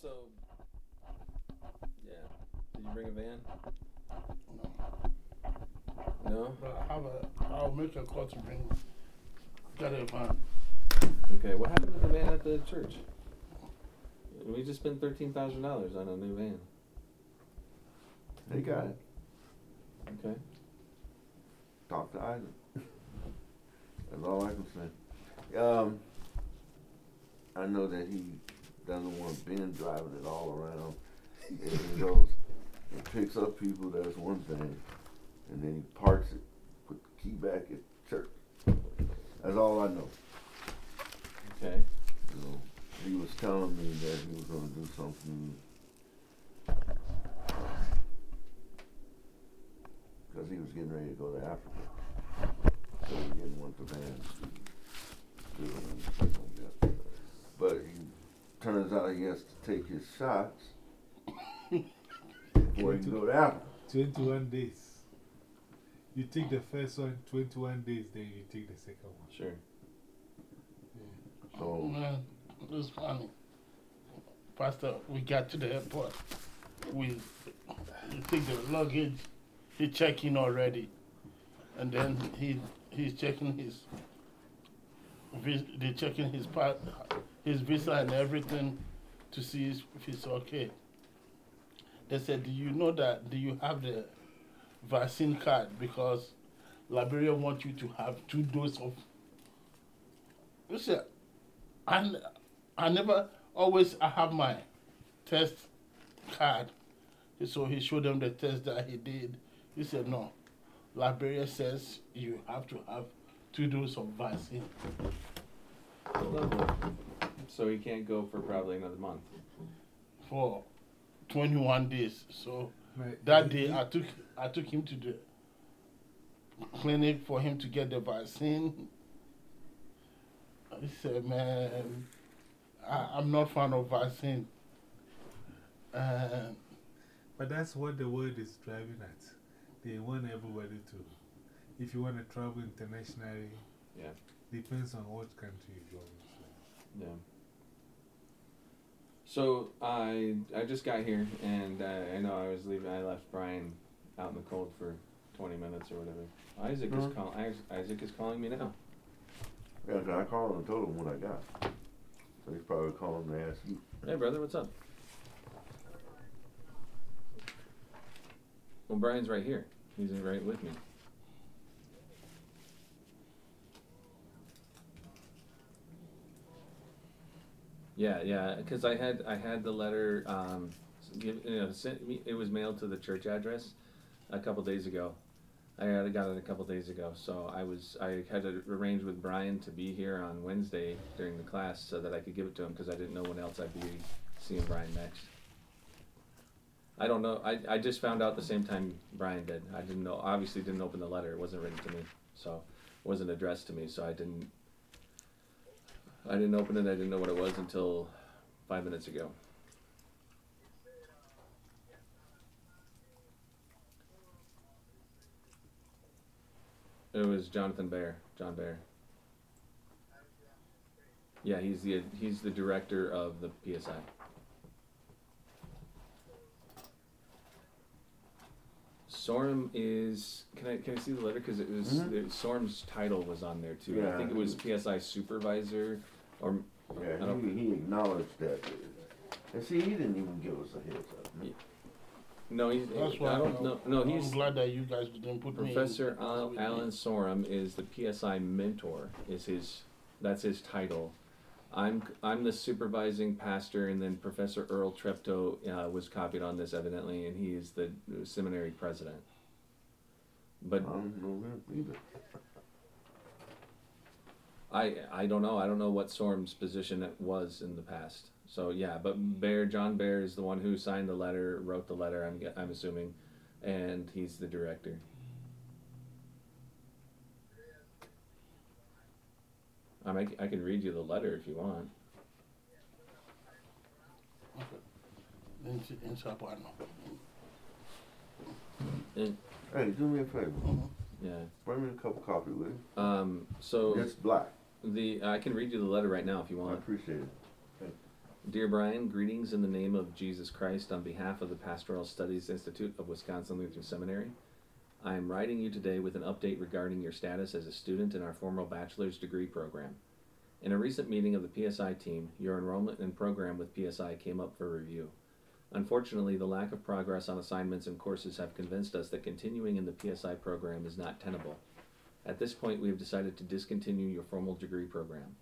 so, yeah. Did you bring a van? No? But I have a, I'll make a call to bring, get a van. Okay, what happened to the van at the church? We just spent $13,000 on a new van. They got it. Okay. Talk to Isaac. That's all I can say. Um, I know that he doesn't want Ben driving it all around. If he goes and picks up people, that's one thing. And then he parks it, put the key back at church. That's all I know. Okay. Know, he was telling me that he was gonna do something. Cause he was getting ready to go to Africa. So he didn't want the van to do it. But he, turns out he has to take his shots before he can go to Africa. 21 days. You take the first one, 21 days, then you take the second one. Sure. So, Man, it was funny. Pastor, we got to the airport. We, we take the luggage. He check in already. And then he he's checking his, vis- they checking his part, his visa and everything to see if it's okay. They said, do you know that, do you have the vaccine card? Because Liberia wants you to have two doses of, you said, and I never always I have my test card. So he showed them the test that he did. He said, No. Liberia says you have to have two doses of vaccine. So he can't go for probably another month. for 21 days. So Right. that day I took I took him to the clinic for him to get the vaccine. I said, "Man, I, I'm not fan of vaccine." And But that's what the world is driving at. They want everybody to. If you want to travel internationally, Yeah. depends on what country you're going. So. Yeah. So I I just got here and uh, I know I was leaving. I left Brian out in the cold for twenty minutes or whatever. Isaac is Mhm. calling. Isaac is calling me now. yeah, 'cause I called him and told him what I got. So he's probably calling to ask you. Hey brother, what's up? Well, Brian's right here. He's right with me. Yeah, yeah, because I had I had the letter. Um, give, you know, sent me. It was mailed to the church address a couple days ago. I had got it a couple days ago, so I was I had to arrange with Brian to be here on Wednesday during the class so that I could give it to him because I didn't know when else I'd be seeing Brian next. I don't know. I, I just found out the same time Brian did. I didn't know. Obviously, didn't open the letter. It wasn't written to me, so it wasn't addressed to me. So I didn't. I didn't open it. I didn't know what it was until five minutes ago. It was Jonathan Bear. John Bear. Yeah, he's the he's the director of the PSI. Sorum is. Can I can I see the letter? Because it was Mhm. it, Sorum's title was on there too. Yeah. I think it was PSI supervisor, or I Yeah, don't- he, he acknowledged that. And see, he didn't even give us a heads up. Yeah. no. He's. that's why I don't know. No, I'm he's glad that you guys didn't put me. in- Professor Al- Alan Sorum is the PSI mentor. Is his that's his title. I'm I'm the supervising pastor, and then Professor Earl Treptow uh, was copied on this evidently, and he is the seminary president. But I don't know him either. I I don't know. I don't know what Sorum's position was in the past. So yeah, but Bear John Bear is the one who signed the letter, wrote the letter. I'm I'm assuming, and he's the director. I might, I can read you the letter if you want. In, in Sapuano. Hey, do me a favor. Mm-hmm. Yeah. Bring me a cup of coffee you. Um. So It's black. the I can read you the letter right now if you want. I want. appreciate it. Dear Brian, greetings in the name of Jesus Christ on behalf of the Pastoral Studies Institute of Wisconsin Lutheran Seminary. I am writing you today with an update regarding your status as a student in our formal bachelor's degree program. In a recent meeting of the PSI team, your enrollment and program with PSI came up for review. Unfortunately, the lack of progress on assignments and courses have convinced us that continuing in the PSI program is not tenable. At this point, we have decided to discontinue your formal degree program.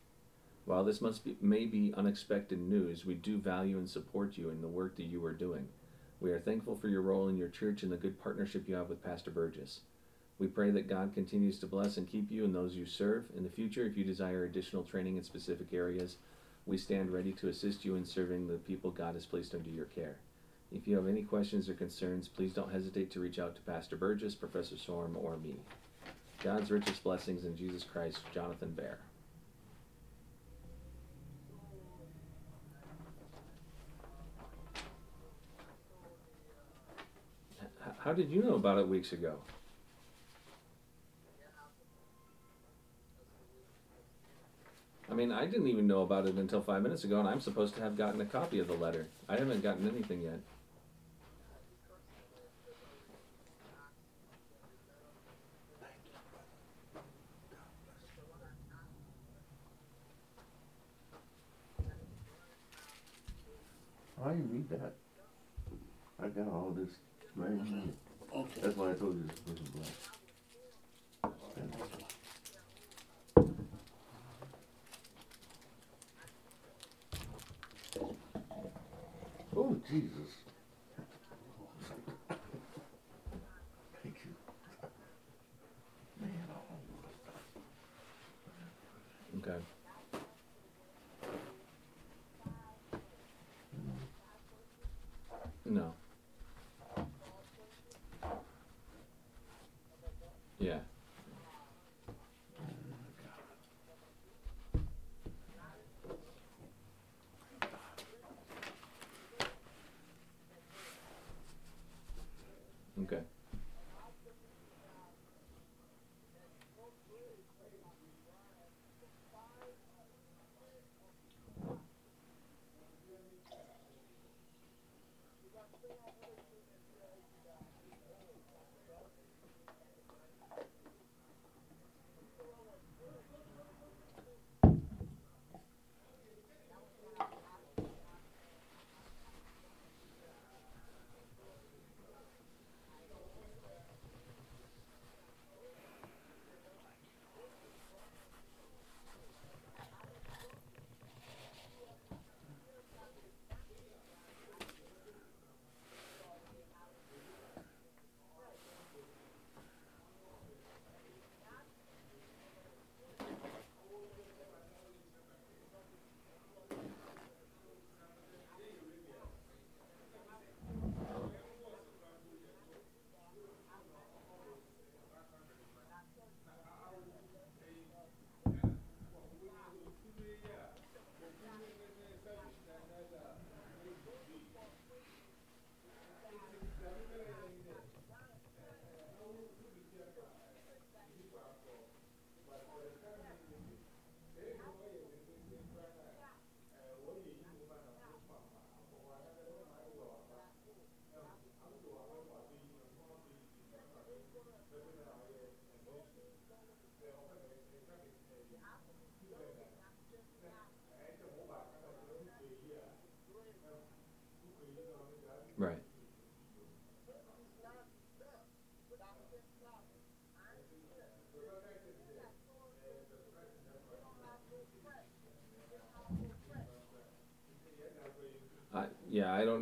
While this must be, may be unexpected news, we do value and support you in the work that you are doing. We are thankful for your role in your church and the good partnership you have with Pastor Burgess. We pray that God continues to bless and keep you and those you serve. In the future, if you desire additional training in specific areas, we stand ready to assist you in serving the people God has placed under your care. If you have any questions or concerns, please don't hesitate to reach out to Pastor Burgess, Professor Sorum, or me. God's richest blessings in Jesus Christ, Jonathan Bear. How did you know about it weeks ago? I mean, I didn't even know about it until five minutes ago, and I'm supposed to have gotten a copy of the letter. I haven't gotten anything yet. How you read that? I got all this right here. Okay. That's why I told you this was black. Jesus.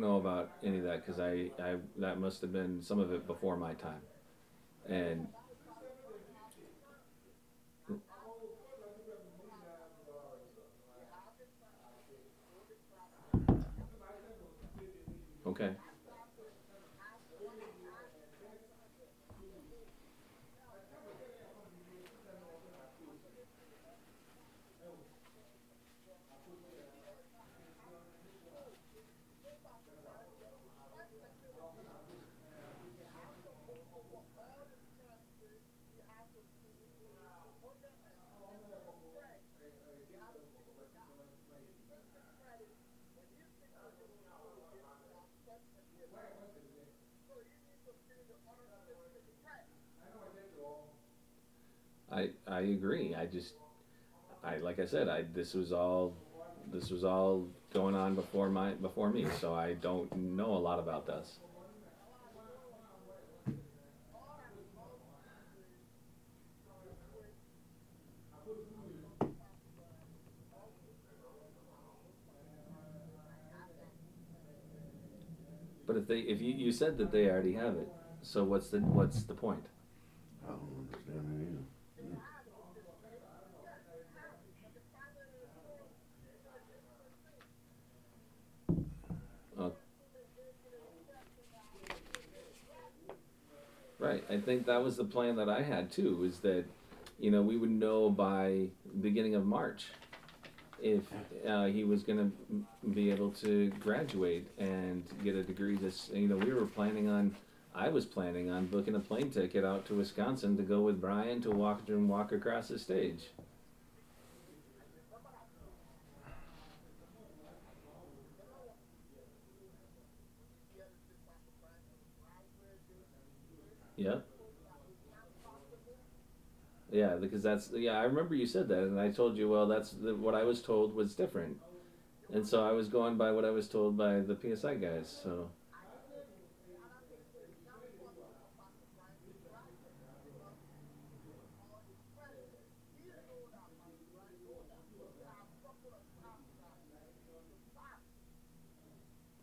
Know about any of that because I, I that must have been some of it before my time, and okay. I I agree. I just I like I said, I this was all this was all going on before my before me, so I don't know a lot about this. But if they if you, you said that they already have it, so what's the what's the point? I don't understand it either. Right. I think that was the plan that I had too. Is that, you know, we would know by beginning of March if uh, he was going to be able to graduate and get a degree. This, you know, we were planning on. I was planning on booking a plane ticket out to Wisconsin to go with Brian to walk and walk across the stage. Yep. Yeah, because that's yeah. I remember you said that, and I told you, well, that's the, what I was told was different, and so I was going by what I was told by the PSI guys. So okay, have been changed. Sorum is just an advisor. He's not the director for PSI no more. So when he came to see Brian six months ago, everything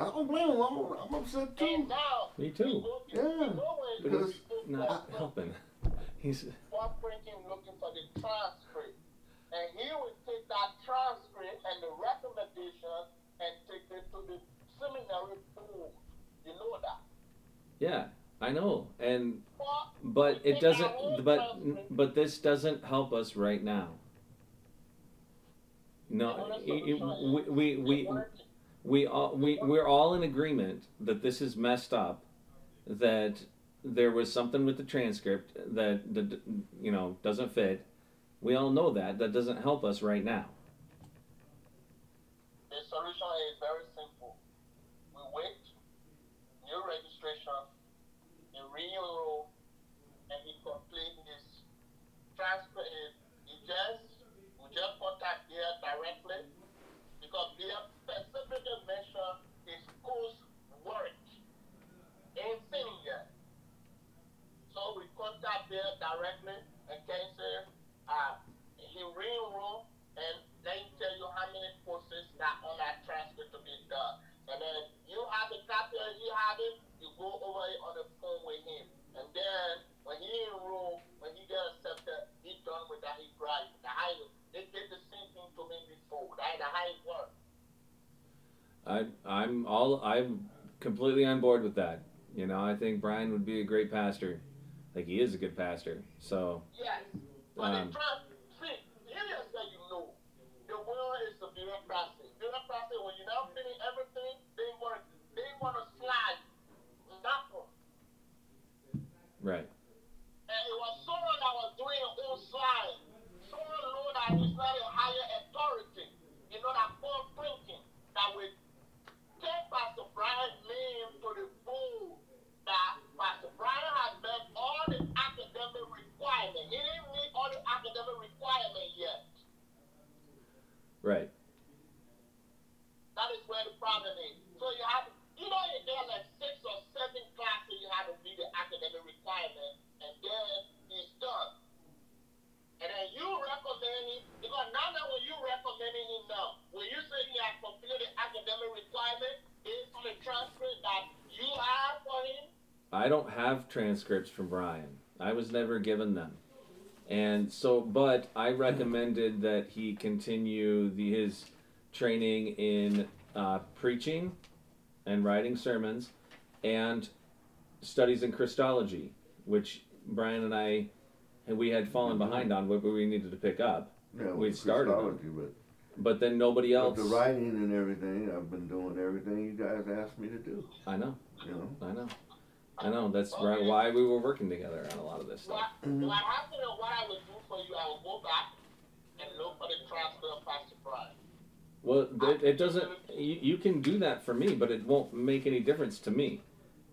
I don't blame him. I'm, I'm upset And too. now, Me too. Yeah, go where because- Not Boston helping. He's for printing looking for the transcript. And he will take that transcript and the recommendation and take it to the seminary board. You know that. yeah, I know, and But but it doesn't. But but this doesn't help us right now. No, and that's y- what y- I'm we we we work. We all we we're all in agreement that this is messed up. That there was something with the transcript that that you know doesn't fit. We all know that. That doesn't help us right now. The solution is very simple. We wait, new registration, you re-enroll, and he complete his transfer. He just, we just contact there directly because there specifically mention his course work. Ain't seen it yet. We contact there directly and can say, uh, he re-enroll and they tell you how many courses that on that transcript to be done. And then you have the copy and he have it, you go over it on the phone with him. And then when he enroll, when he get accepted, he done with that, he graduate. How you, they did the same thing to me before. That's how it works. I I'm all I'm completely on board with that. You know, I think Brian would be a great pastor. Like he is a good pastor. So Yes. But Um, see, here is that you know. The world is the bureaucracy. Bureaucracy, when you now finish everything, they want they want to slide. Right. And it was someone that was doing his own slide. Someone know that he's not a higher authority. You know that Paul thinking that we take Pastor Brian's name to the board. That Pastor Brian requirements. He didn't meet all the academic requirements yet. Right. That is where the problem is. So you have, you know, you get like six or seven classes you have to meet the academic requirement, and then he's done. And then you recommend him, because now that when you recommending him now, when you say he has completed the academic requirement based on the transcript that you have for him, I don't have transcripts from Brian. I was never given them. And so, but I recommended that he continue the, his training in uh, preaching and writing sermons and studies in Christology, which Brian and I, and we had fallen behind on what we needed to pick up. Yeah, We started them. But, But then nobody but else. the writing and everything, I've been doing everything you guys asked me to do, I know, you know? I know, I know. That's right. Why we were working together on a lot of this What, stuff. what mm-hmm. happened and what I would do for you, I will go back and look for the transfer of Pastor Brian. Well, it, it doesn't. You, you can do that for me, but it won't make any difference to me.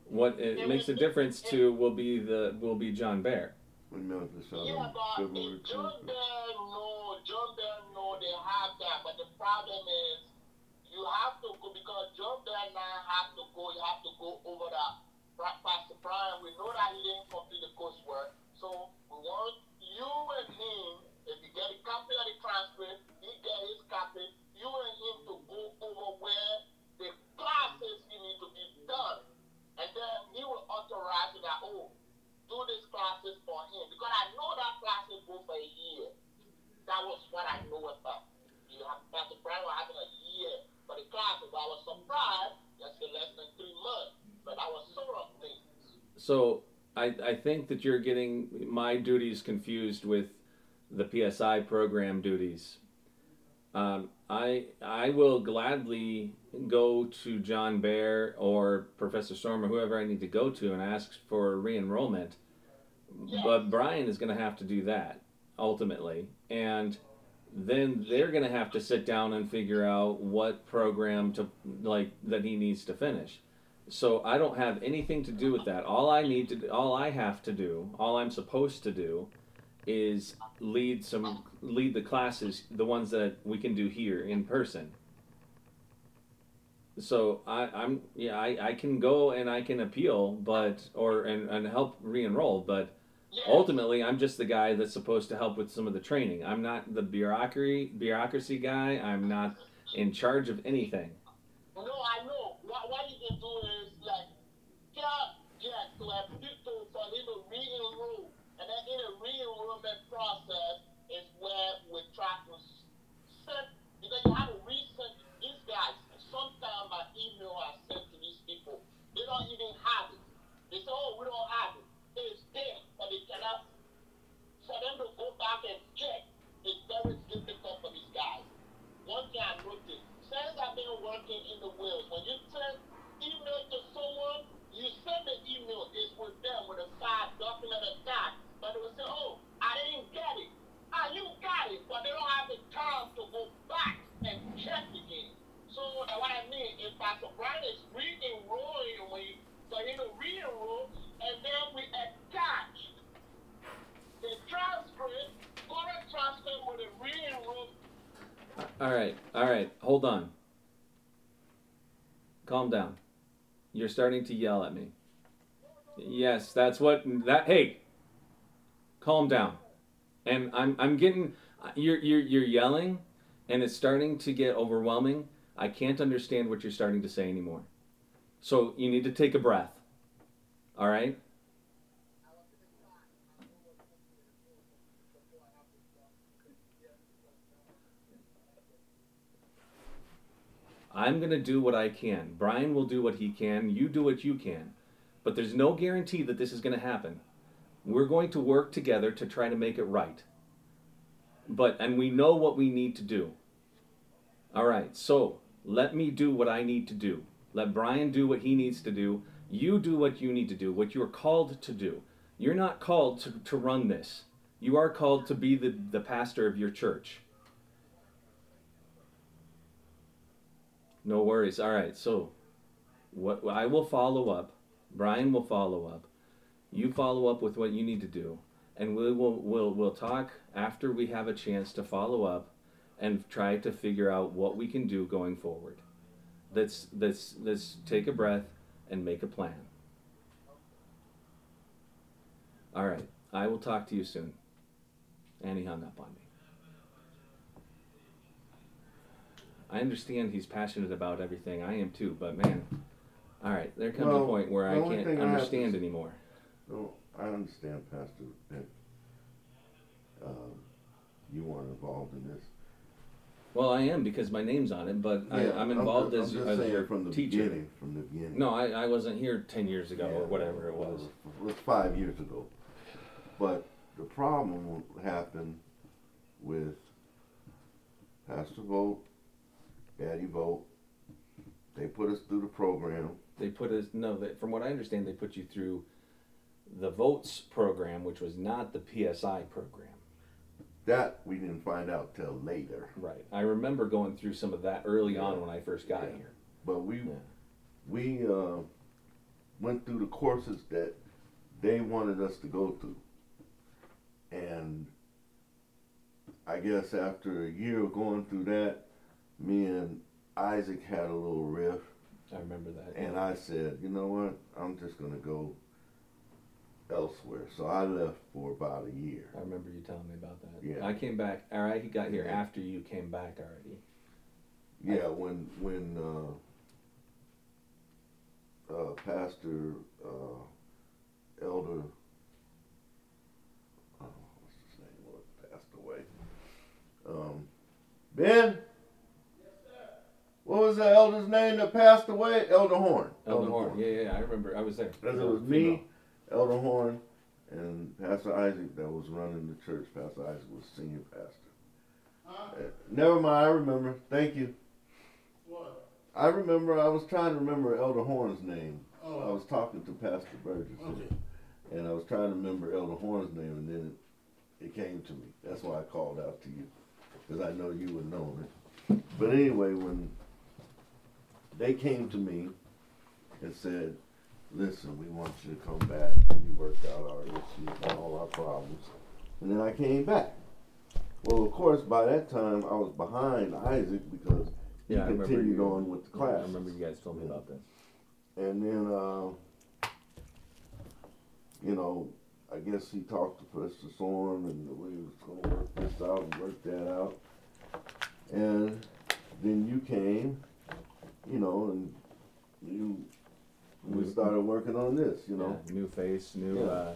What it makes a difference to will be the will be John Bear. We know the Yeah, but John Recruit. Bell know, John Bell know they have that, but the problem is you have to go because John Bell now have to go. You have to go over that. Pastor Brian, we know that he didn't complete the coursework, so we want you and him. If you get a copy of the transcript, he get his copy. You and him to go over where the classes you need to be done, and then he will authorize it that oh do these classes for him because I know that classes go for a year. That was what I know about. You have Pastor Brian was having a year for the classes. I was surprised. That's less than three months, but I was sure of things. So I I think that you're getting my duties confused with the PSI program duties. Um, I I will gladly go to John Bear or Professor Sorum or whoever I need to go to and ask for re-enrollment. But Brian is going to have to do that ultimately, and then they're going to have to sit down and figure out what program to like that he needs to finish. So I don't have anything to do with that. All I need to, do, all I have to do, all I'm supposed to do, is lead some, lead the classes, the ones that we can do here in person. So I, I'm, yeah, I, I can go and I can appeal, but or and, and help re-enroll, but ultimately I'm just the guy that's supposed to help with some of the training. I'm not the bureaucracy bureaucracy guy. I'm not in charge of anything. No, I know. What, what you can do is like tell Jack to have people for him to re-enroll, and then in the re-enrollment process is where we try to s- send because you have to resend these guys. Sometimes by email I send to these people, they don't even have it. They say, "Oh, we don't have it. It's there, but they cannot." For them to go back and check is very difficult for these guys. One thing I noticed, since I've been working in the wheels, when you send email to someone, you send the email, it's with them with a five document attached. But they will say, oh, I didn't get it. Ah, you got it, but they don't have the time to go back and check again. So uh, what I mean, if Pastor Brian is re-enrolling when you, for him to re-enroll, and then we attach the transcript, current transcript with a re-enroll All right, all right, hold on. Calm down. You're starting to yell at me. Yes, that's what that. Hey, calm down. And I'm I'm getting you're you're you're yelling, and it's starting to get overwhelming. I can't understand what you're starting to say anymore. So you need to take a breath. All right. I'm going to do what I can. Brian will do what he can. You do what you can. But there's no guarantee that this is going to happen. We're going to work together to try to make it right. But, and we know what we need to do. All right, so let me do what I need to do. Let Brian do what he needs to do. You do what you need to do, what you are called to do. You're not called to, to run this, you are called to be the, the pastor of your church. No worries. All right. So, what I will follow up. Brian will follow up. You follow up with what you need to do, and we will we'll we'll talk after we have a chance to follow up, and try to figure out what we can do going forward. Let's let's let's take a breath and make a plan. All right. I will talk to you soon. And he hung up on me. I understand he's passionate about everything. I am too, but man, all right, there comes a point where I can't thing I understand anymore. No, I understand, Pastor, that, um, you weren't involved in this. Well, I am because my name's on it, but I, I'm involved ju- as, I'm as your from the teacher. beginning, From the beginning. No, I, I wasn't here ten years ago Yeah, or whatever it was. It was five years ago. But the problem happened with Pastor Vogt, Daddy Vogt. They put us through the program. They put us no. They, from what I understand, they put you through the Vogts program, which was not the PSI program. That we didn't find out till later. Right. I remember going through some of that early on when I first got Yeah. here. But we Yeah. we uh, went through the courses that they wanted us to go through. And I guess after a year of going through that, me and Isaac had a little riff, I remember that. and I said, you know what, I'm just gonna go elsewhere. So I left for about a year. I remember you telling me about that. Yeah. I came back. All right, he got here Yeah. after you came back already. Yeah, when when uh, uh, Pastor uh, Elder, oh, what's his name? What passed away? Um, Ben. What was the elder's name that passed away? Elder Horn. Elder Horn. Yeah, yeah, yeah. I remember. I was there. Because it was me, Elder Horn, and Pastor Isaac that was running the church. Pastor Isaac was senior pastor. Uh, never mind, I remember. Thank you. What? I remember I was trying to remember Elder Horn's name. Oh. I was talking to Pastor Burgess, okay. and I was trying to remember Elder Horn's name, and then it, it came to me. That's why I called out to you, because I know you would know it. But anyway, when they came to me and said, "Listen, we want you to come back," and we worked out our issues and all our problems, and then I came back. Well, of course, by that time I was behind Isaac because he Yeah, continued you- on with the class. I remember you guys told me about that. And then, uh, you know, I guess he talked to Pastor Sorum and we was gonna work this out and work that out. And then you came, you know, and you, we started working on this, you know. Yeah, new face, new Yeah. uh,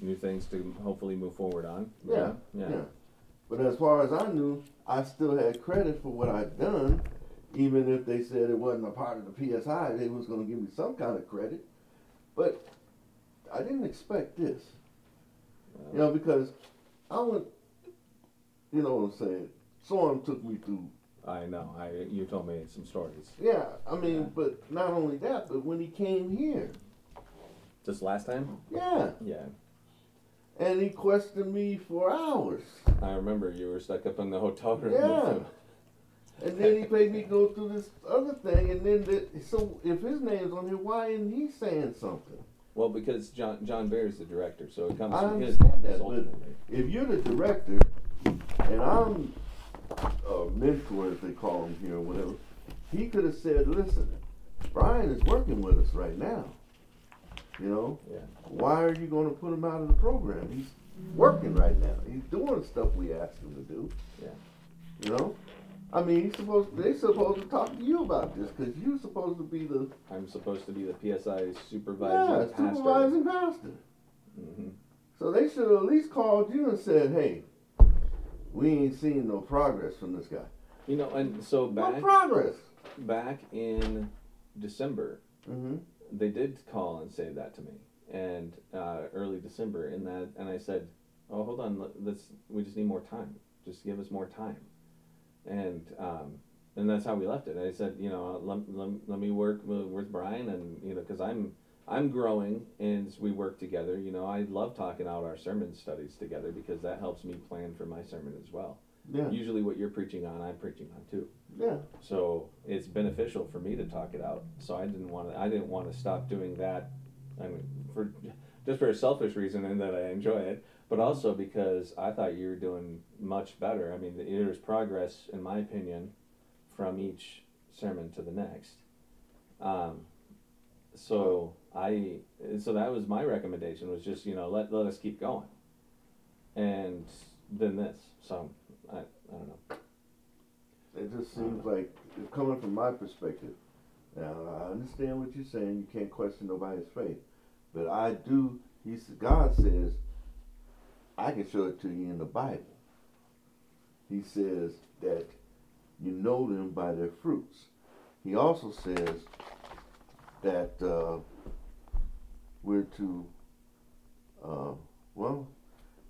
new things to hopefully move forward on. Yeah, yeah. yeah. But as far as I knew, I still had credit for what I'd done, even if they said it wasn't a part of the PSI, they was gonna give me some kind of credit. But I didn't expect this. You know, because I went, you know what I'm saying, Sorum took me through, I know. I you told me some stories. yeah, I mean, Yeah. but not only that, but when he came here, Just last time? yeah, Yeah. and he questioned me for hours. I remember you were stuck up in the hotel room. Yeah. And then he made me go through this other thing, and then the, so if his name's on here, why isn't he saying something? Well, because John John Bear's the director, so it comes I from his understand office that, but- If you're the director, and I'm mentor, as they call him here, or whatever, he could have said, "Listen, Brian is working with us right now. You know, Yeah. why are you going to put him out of the program? He's working right now. He's doing stuff we asked him to do. Yeah. You know." I mean, he's supposed. To, They supposed to talk to you about this because you're supposed to be the I'm supposed to be the PSI yeah, supervising pastor. supervising pastor. hmm So they should have at least called you and said, "Hey, we ain't seen no progress from this guy." You know, and so back What progress? back in December, Mm-hmm. they did call and say that to me, and uh, early December, and that, and I said, "Oh, hold on, let- let's. We just need more time. Just give us more time." And um, and that's how we left it. I said, you know, let, let, let me work with, with Brian, and you know, because I'm I'm growing, and as we work together. You know, I love talking out our sermon studies together because that helps me plan for my sermon as well. Yeah, Usually, what you're preaching on, I'm preaching on too. yeah, So it's beneficial for me to talk it out. So I didn't want to. I didn't want to stop doing that. I mean, for just for a selfish reason, in that I enjoy it, but also because I thought you were doing much better. I mean, there's progress, in my opinion, from each sermon to the next. Um, so I, so that was my recommendation. Was just you know let let us keep going. And then this. So I I don't know. it just seems like coming from my perspective. Now I understand what you're saying. You can't question nobody's faith, but I do. He God says, I can show it to you in the Bible. He says that you know them by their fruits. He also says that uh, we're to, uh, well,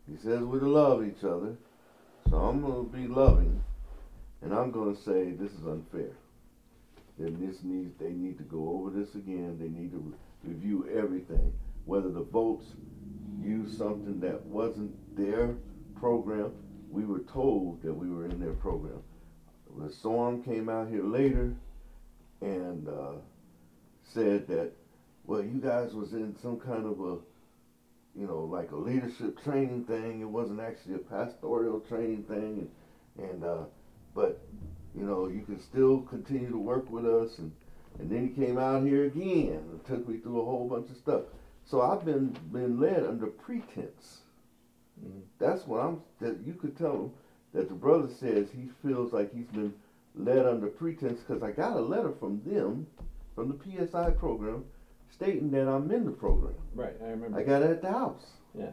He says we're to love each other. So I'm gonna be loving, and I'm gonna say this is unfair. Then this needs they need to go over this again. They need to re- review everything, whether the Vogts used something that wasn't their program. We were told that we were in their program. The Sorum came out here later and uh, said that, well, you guys was in some kind of a, you know, like a leadership training thing. It wasn't actually a pastoral training thing, and, and uh, but you know, you can still continue to work with us. And and then he came out here again and took me through a whole bunch of stuff. So I've been been led under pretense. Mhm. That's what I'm. That you could tell him that the brother says he feels like he's been led under pretense because I got a letter from them, from the PSI program, stating that I'm in the program. Right, I remember. I got it at the house. Yeah.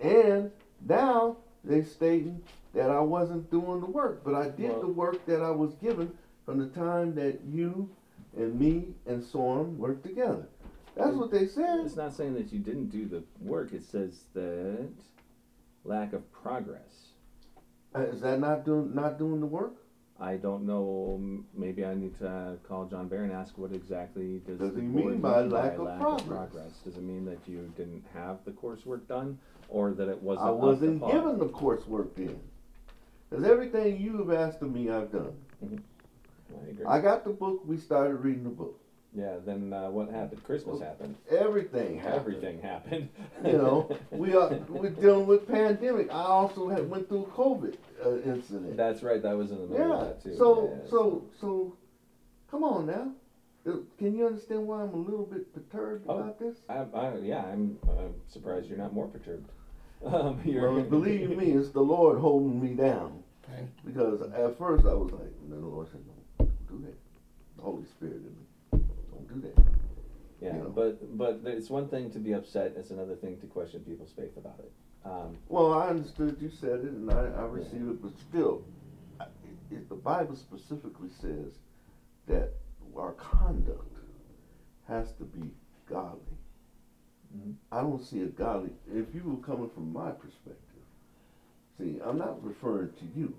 And now they're stating that I wasn't doing the work, but I did Well- the work that I was given from the time that you and me and Sorum worked together. That's what they said. It's not saying that you didn't do the work. It says that lack of progress. Uh, Is that not doing not doing the work? I don't know. m- Maybe I need to uh, call John Bear and ask what exactly does, Does the he board mean by lack of lack progress? Does it mean that you didn't have the coursework done, or that it wasn't? I up to wasn't par? given the coursework then. Because everything you have asked of me, I've done. I agree. I got the book. We started reading the book. Yeah. Then uh, what happened? Christmas happened. Everything happened. Everything happened. you know, we are we're dealing with pandemic. I also had went through a COVID uh, incident. That's right. That was in the middle yeah. of that too. So Yeah, so so, come on now. Uh, Can you understand why I'm a little bit perturbed Oh. about this? I, I, yeah, I'm, I'm surprised you're not more perturbed. Um, you're, Well, believe me, it's the Lord holding me down. Okay. Because at first I was like, and then the Lord said, don't do that." The Holy Spirit in me, don't do that. Yeah, you know. but but it's one thing to be upset. It's another thing to question people's faith about it. Um, Well, I understood you said it, and I, I received it, but still, I- if the Bible specifically says that our conduct has to be godly, Mhm. I don't see a godly. If you were coming from my perspective, see, I'm not referring to you.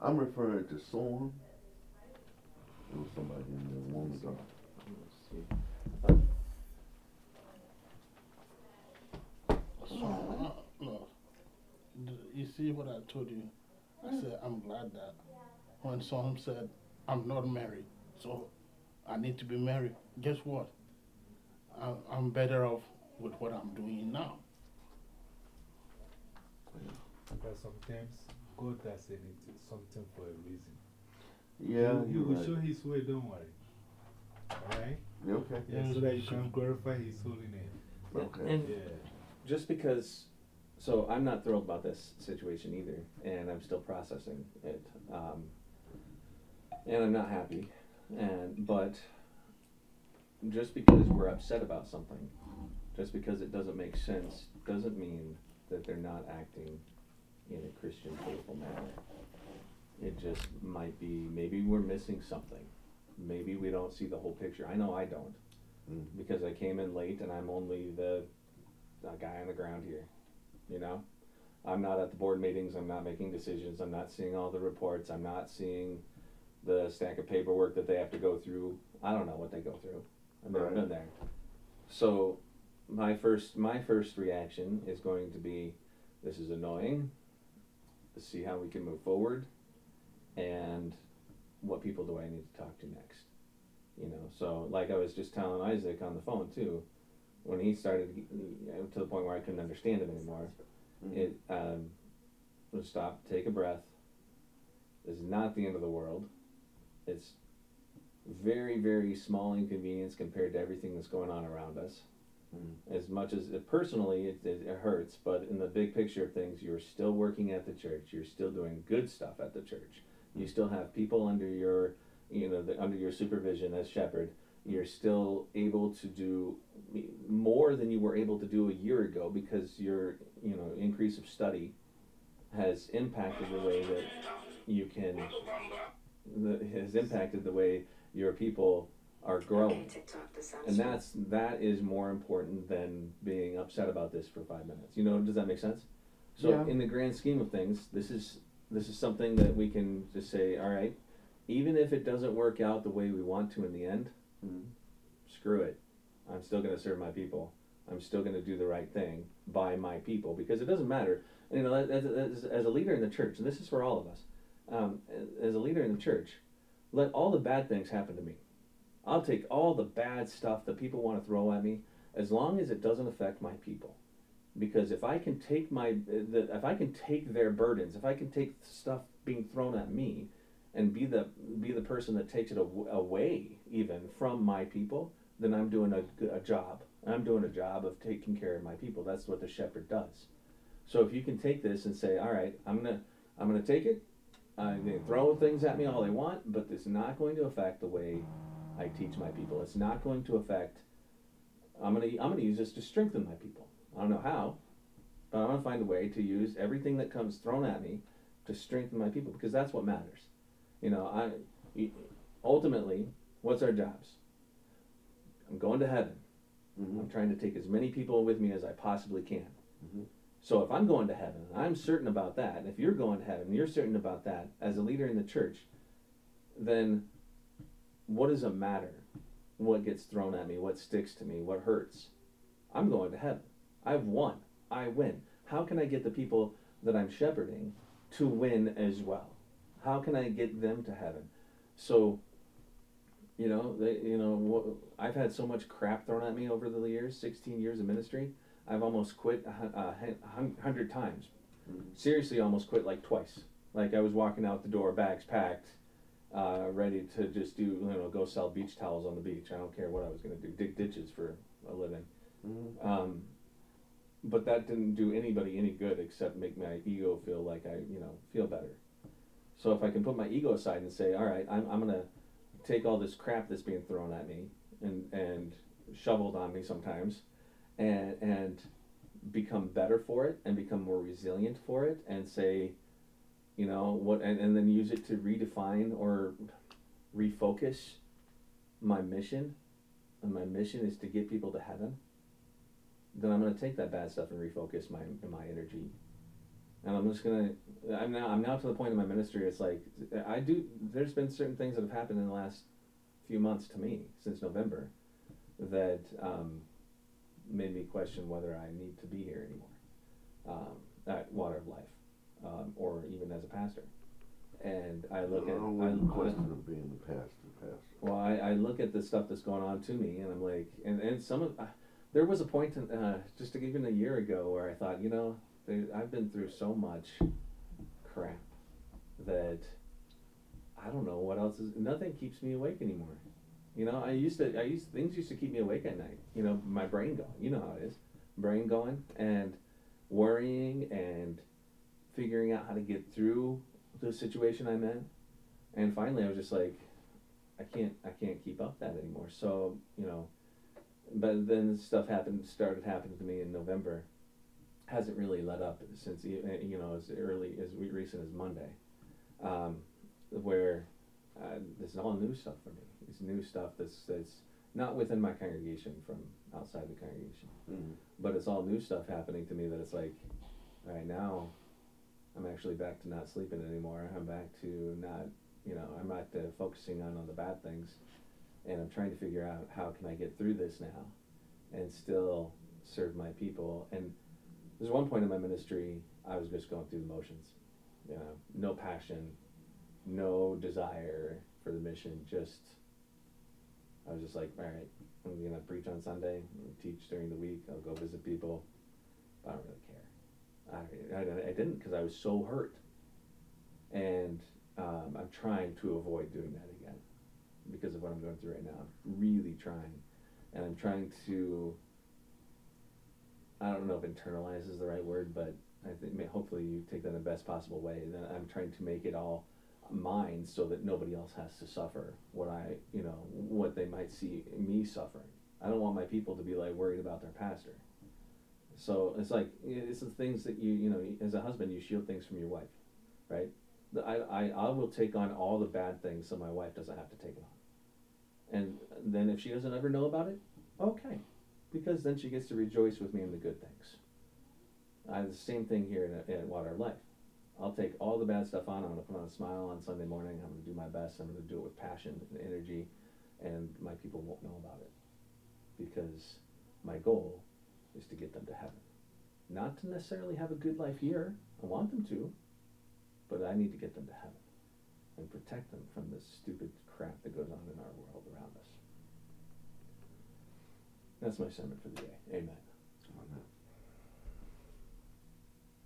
I'm referring to someone, There was somebody in there a moment ago. let's see. So, no. You see what I told you? I said, I'm glad that when someone said, I'm not married, so I need to be married, guess what? I'm, I'm better off with what I'm doing now. Because sometimes God does anything, something for a reason. Yeah, He you're will right. show His way, don't worry. Alright? You okay? Yeah, Yes, so that you can glorify His holy name. Okay. And Yeah. just because, so I'm not thrilled about this situation either, and I'm still processing it. Um, and I'm not happy. And but just because we're upset about something, just because it doesn't make sense, doesn't mean that they're not acting in a Christian faithful manner. It just might be maybe we're missing something. Maybe we don't see the whole picture. I know I don't Mm. because I came in late and I'm only the, the guy on the ground here. You know, I'm not at the board meetings. I'm not making decisions. I'm not seeing all the reports. I'm not seeing the stack of paperwork that they have to go through. I don't know what they go through. I've never Right. been there. So my first my first reaction is going to be this is annoying. Let's see how we can move forward and what people do I need to talk to next. You know, so like I was just telling Isaac on the phone too, when he started to the point where I couldn't understand him anymore, Mhm. it um, was stop, take a breath. This is not the end of the world. It's very, very small inconvenience compared to everything that's going on around us. Mm. As much as it, personally it, it, it hurts, but in the big picture of things, you're still working at the church. You're still doing good stuff at the church. You still have people under your, you know, the, under your supervision as shepherd. You're still able to do more than you were able to do a year ago because your, you know, increase of study has impacted the way that you can, the, has impacted the way your people are growing. Okay, TikTok. And that's that is more important than being upset about this for five minutes. You know, does that make sense? So Yeah. in the grand scheme of things, this is this is something that we can just say, all right, even if it doesn't work out the way we want to in the end, Mhm. screw it. I'm still going to serve my people. I'm still going to do the right thing by my people because it doesn't matter. You know, as, as, as a leader in the church, and this is for all of us, um, as a leader in the church, let all the bad things happen to me. I'll take all the bad stuff that people want to throw at me as long as it doesn't affect my people. Because if I can take my, the, if I can take their burdens, if I can take stuff being thrown at me, and be the be the person that takes it aw- away even from my people, then I'm doing a job. I'm doing a job of taking care of my people. That's what the shepherd does. So if you can take this and say, all right, I'm gonna I'm gonna take it. Uh, they throw things at me all they want, but it's not going to affect the way I teach my people. It's not going to affect. I'm gonna I'm gonna use this to strengthen my people. I don't know how, but I'm gonna find a way to use everything that comes thrown at me to strengthen my people because that's what matters. You know, I ultimately, what's our jobs? I'm going to heaven. Mhm. I'm trying to take as many people with me as I possibly can. Mhm. So if I'm going to heaven, I'm certain about that, and if you're going to heaven, you're certain about that, as a leader in the church, then what does it matter? What gets thrown at me? What sticks to me? What hurts? I'm going to heaven. I've won. I win. How can I get the people that I'm shepherding to win as well? How can I get them to heaven? So, you know, they, you know, I've had so much crap thrown at me over the years, 16 years of ministry. I've almost quit a hun- a hun- hun- hundred times. Mhm. Seriously, almost quit like twice. Like I was walking out the door, bags packed, uh, ready to just do, you know, go sell beach towels on the beach. I don't care what I was going to do, dig ditches for a living. Mhm. Um, but that didn't do anybody any good except make my ego feel like I, you know, feel better. So if I can put my ego aside and say, all right, I'm, I'm gonna take all this crap that's being thrown at me and and shoveled on me sometimes, and and become better for it and become more resilient for it and say, you know what, and, and then use it to redefine or refocus my mission. And my mission is to get people to heaven then I'm gonna take that bad stuff and refocus my my energy. And I'm just gonna. I'm now. I'm now to the point in my ministry. It's like I do. There's been certain things that have happened in the last few months to me since November that um, made me question whether I need to be here anymore um, at Water of Life, um, or even as a pastor. And I look I at. I, question of being the pastor, pastor. well, I, I look at the stuff that's going on to me, and I'm like, and, and some of, uh, there was a point in, uh, just even a year ago where I thought, you know, I've been through so much crap that I don't know what else is. Nothing keeps me awake anymore. You know, I used to, I used things used to keep me awake at night. You know, my brain going. You know how it is, brain going and worrying and figuring out how to get through the situation I'm in. And finally, I was just like, I can't I can't keep up that anymore. So you know, but then stuff happened started happening to me in November. Hasn't really let up since e- uh, you know as early as we- recent as Monday, um, where uh, this is all new stuff for me. It's new stuff that's that's not within my congregation from outside the congregation, Mhm. but it's all new stuff happening to me that it's like, all right now, I'm actually back to not sleeping anymore. I'm back to not you know i'm not uh, focusing on on the bad things and i'm trying to figure out how can i get through this now and still serve my people. And there's one point in my ministry i was just going through the motions you know no passion no desire for the mission just i was just like all right i'm gonna preach on sunday teach during the week i'll go visit people. I don't really care. I, I, I didn't because i was so hurt. And um, I'm trying to avoid doing that because of what I'm going through right now. I'm really trying, and I'm trying to. I don't know if internalize is the right word, but I think hopefully you take that in the best possible way. That I'm trying to make it all mine so that nobody else has to suffer what I, you know, what they might see me suffering. I don't want my people to be like worried about their pastor. So it's like it's the things that you, you know, as a husband, you shield things from your wife, right? I, I, I will take on all the bad things so my wife doesn't have to take it on. And then if she doesn't ever know about it, okay, because then she gets to rejoice with me in the good things. I have the same thing here in, in Water Life. I'll take all the bad stuff on. I'm gonna put on a smile on Sunday morning. I'm gonna do my best. I'm gonna do it with passion and energy, and my people won't know about it because my goal is to get them to heaven. Not to necessarily have a good life here. I want them to, but I need to get them to heaven and protect them from this stupid crap that goes on in our world around us. That's my sermon for the day. Amen.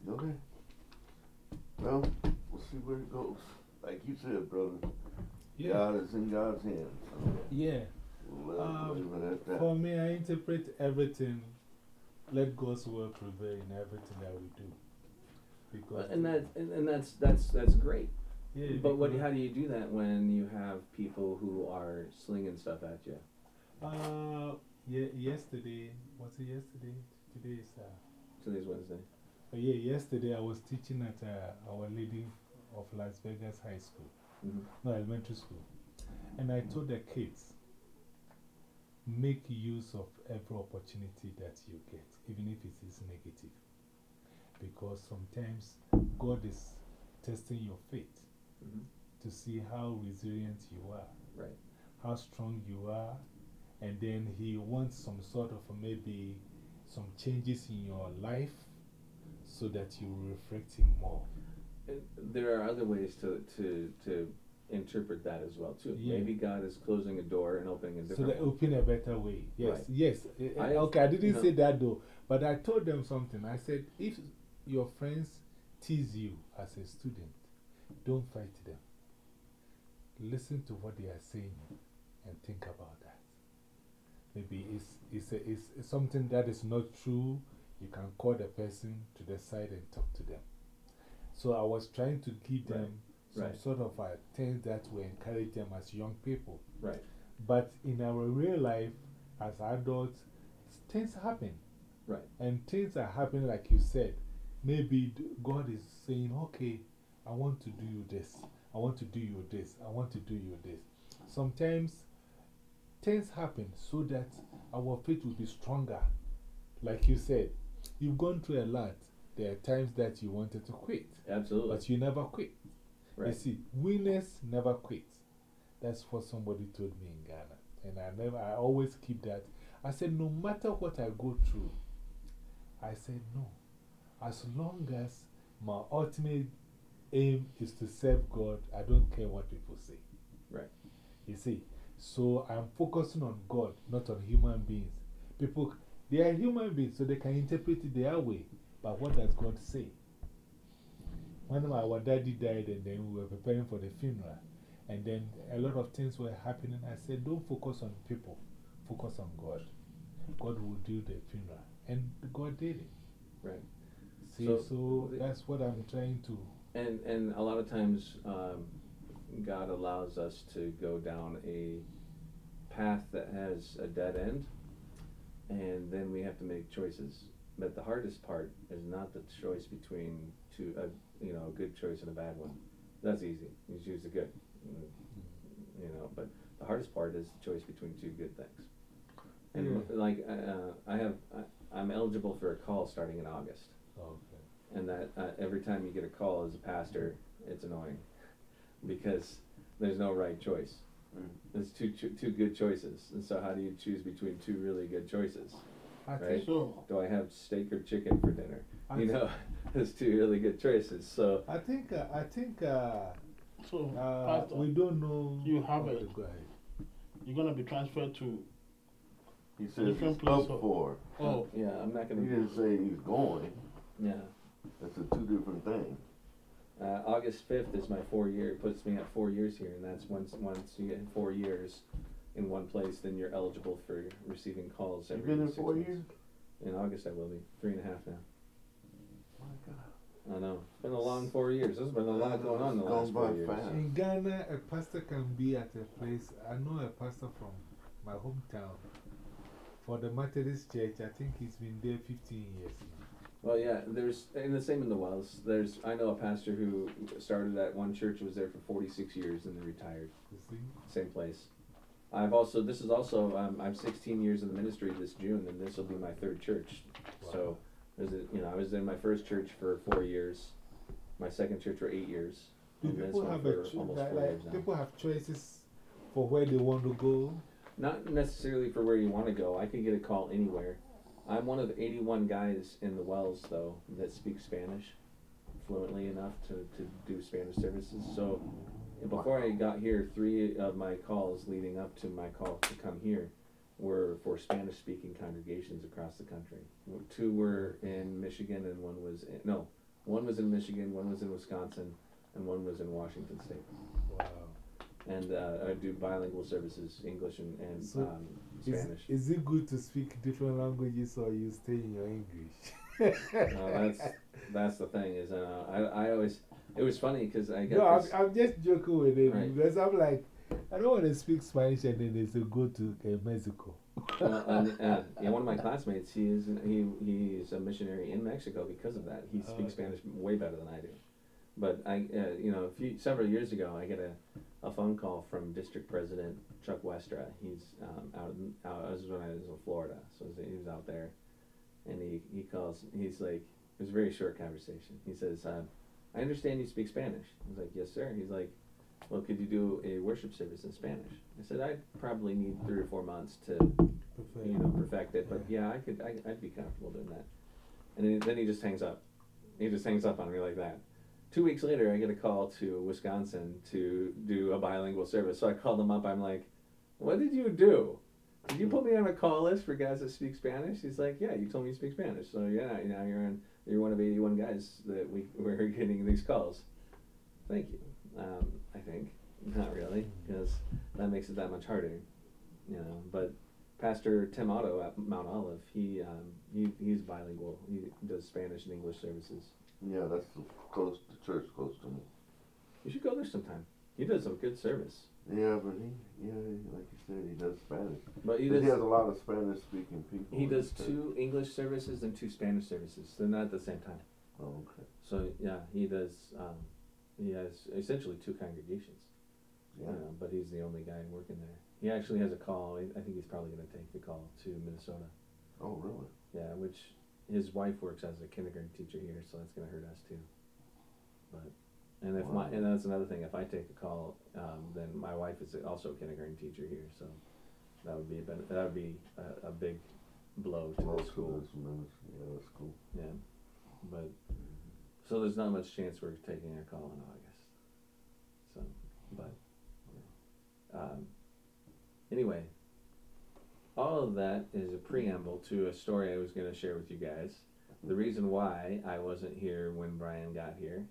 Okay. Well, we'll see where it goes. Like you said, brother, Yeah. God is in God's hands. Yeah. we'll Um, leave it at that. For me, I interpret everything, let God's word prevail in everything that we do. Because And that and, and that's that's that's great. yeah, But what how do you do that when you have people who are slinging stuff at you? Uh, yeah, yesterday, was it yesterday? Today is, uh, Today's Wednesday. oh yeah, yesterday I was teaching at uh, Our Lady of Las Vegas High School, Mhm. no, elementary school. And I told the kids, make use of every opportunity that you get, even if it is negative. Because sometimes God is testing your faith Mhm. to see how resilient you are, Right. how strong you are, and then He wants some sort of maybe some changes in your life so that you reflect Him more. There are other ways to, to, to interpret that as well too. Yeah. Maybe God is closing a door and opening a So different that one. open a better way. Yes, Right. yes. Eh, eh, I- okay, I didn't no. say that though, but I told them something. I said, if your friends tease you as a student, don't fight them. Listen to what they are saying and think about that. Maybe it's, it's, a, it's, it's something that is not true. You can call the person to the side and talk to them. So I was trying to give Right. them some Right. sort of a thing that will encourage them as young people. Right. But in our real life, as adults, things happen. Right. And things are happening, like you said. Maybe God is saying, okay, I want to do you this. I want to do you this. I want to do you this. Sometimes things happen so that our faith will be stronger. Like you said, you've gone through a lot. There are times that you wanted to quit, Absolutely. but you never quit. You see, winners never quit. That's what somebody told me in Ghana. And I, never, I always keep that. I said, no matter what I go through, I said, no. As long as my ultimate aim is to serve God, I don't care what people say. Right. You see, so I'm focusing on God, not on human beings. People, they are human beings, so they can interpret it their way. But what does God say? When our daddy died, and then we were preparing for the funeral, and then a lot of things were happening, I said, Don't focus on people, focus on God. God will do the funeral. And God did it. Right. See, So- so, that's what I'm trying to. And, and a lot of times, um, God allows us to go down a path that has a dead end, and then we have to make choices. But the hardest part is not the choice between two, a, you know, a good choice and a bad one. That's easy. You choose the good, you know. But the hardest part is the choice between two good things. And Yeah. like, uh, I have, I, I'm eligible for a call starting in August Okay. and that uh, every time you get a call as a pastor, it's annoying because there's no right choice. Mm. There's two cho- two good choices, and so how do you choose between two really good choices? I Right. think, So, Do I have steak or chicken for dinner? I You know, there's two really good choices. So I think, uh, I think uh, so uh, we don't know. you have okay, it. Go you're going to be transferred to. He said Different he's place up or- for. Oh, yeah, I'm not gonna. He didn't say he's going. Yeah, That's a two different things. Uh, August fifth is my four year. Puts me at four years here, and that's once once you get four years in one place, then you're eligible for receiving calls You every. been there six four months. years? In August, I will be three and a half now. My God. I know. It's been a long four years. There's been a lot going on in the It's last gone four by years. fast. In Ghana, a pastor can be at a place. I know a pastor from my hometown. For the Methodist Church, I think he's been there 15 years now. Well, yeah, there's, and the same in the WELS. There's, I know a pastor who started at one church, was there for 46 years, and then retired. Same place. I've also this is also um, I'm 16 years in the ministry this June, and this will be my third church. Wow. So, there's a, you know, I was in my first church for four years, my second church for eight years. Do and people have a cho- like, years people have choices for where they want to go? Not necessarily for where you want to go. I could get a call anywhere. I'm one of 81 guys in the WELS, though, that speak Spanish fluently enough to, to do Spanish services. So before I got here, three of my calls leading up to my call to come here were for Spanish speaking congregations across the country. Two were in Michigan, and one was in, no, one was in Michigan, one was in Wisconsin, and one was in Washington State. Wow. And uh, I do bilingual services, English and, and um, Is, Spanish. is it good to speak different languages or you stay in your English? No, that's that's the thing is uh, I I always it was funny because I No, got I'm, I'm just joking with it Right. because I'm like, I don't want to speak Spanish and then they say go to uh, Mexico. well, and, uh, yeah, one of my classmates he is he he is a missionary in Mexico because of that he Oh, speaks okay. Spanish way better than I do, but I uh, you know a few several years ago I get a, a phone call from District President Chuck Westra he's um, out in out this is when I was in Florida so he was out there, and he he calls he's like it was a very short conversation he says. Uh, I understand you speak Spanish. I was like, yes, sir. He's like, well, could you do a worship service in Spanish? I said, I'd probably need three or four months to, you know, perfect it, but yeah, I could, I, I'd be comfortable doing that. And then, then he just hangs up. He just hangs up on me like that. Two weeks later, I get a call to Wisconsin to do a bilingual service. So I called them up. I'm like, what did you do? Did you put me on a call list for guys that speak Spanish? He's like, yeah, you told me you speak Spanish. So yeah, you know, you're on, you're one of 81 guys that we we're getting these calls. Thank you. Um, I think not really because that makes it that much harder, you know. But Pastor Tim Otto at Mount Olive, he um, he he's bilingual. He does Spanish and English services. Yeah, that's close, the church close to me. You should go there sometime. He does a good service. Yeah, but he, yeah, like you said, he does Spanish. But he does he has a lot of Spanish speaking people. he does two English services and two Spanish services. They're not at the same time. Oh, okay. So yeah, he does. Um, he has essentially two congregations. Yeah. Uh, but he's the only guy working there. He actually has a call. I I think he's probably going to take the call to Minnesota. Oh, really? Yeah, which his wife works as a kindergarten teacher here, so that's going to hurt us too. But and if my and that's another thing. If I take a call, um, then my wife is also a kindergarten teacher here, so that would be a ben- that would be a, a big blow to Well, the school. Yeah, that's cool. Yeah, but so there's not much chance we're taking a call in August. So, but um, anyway, all of that is a preamble to a story I was going to share with you guys. The reason why I wasn't here when Brian got here,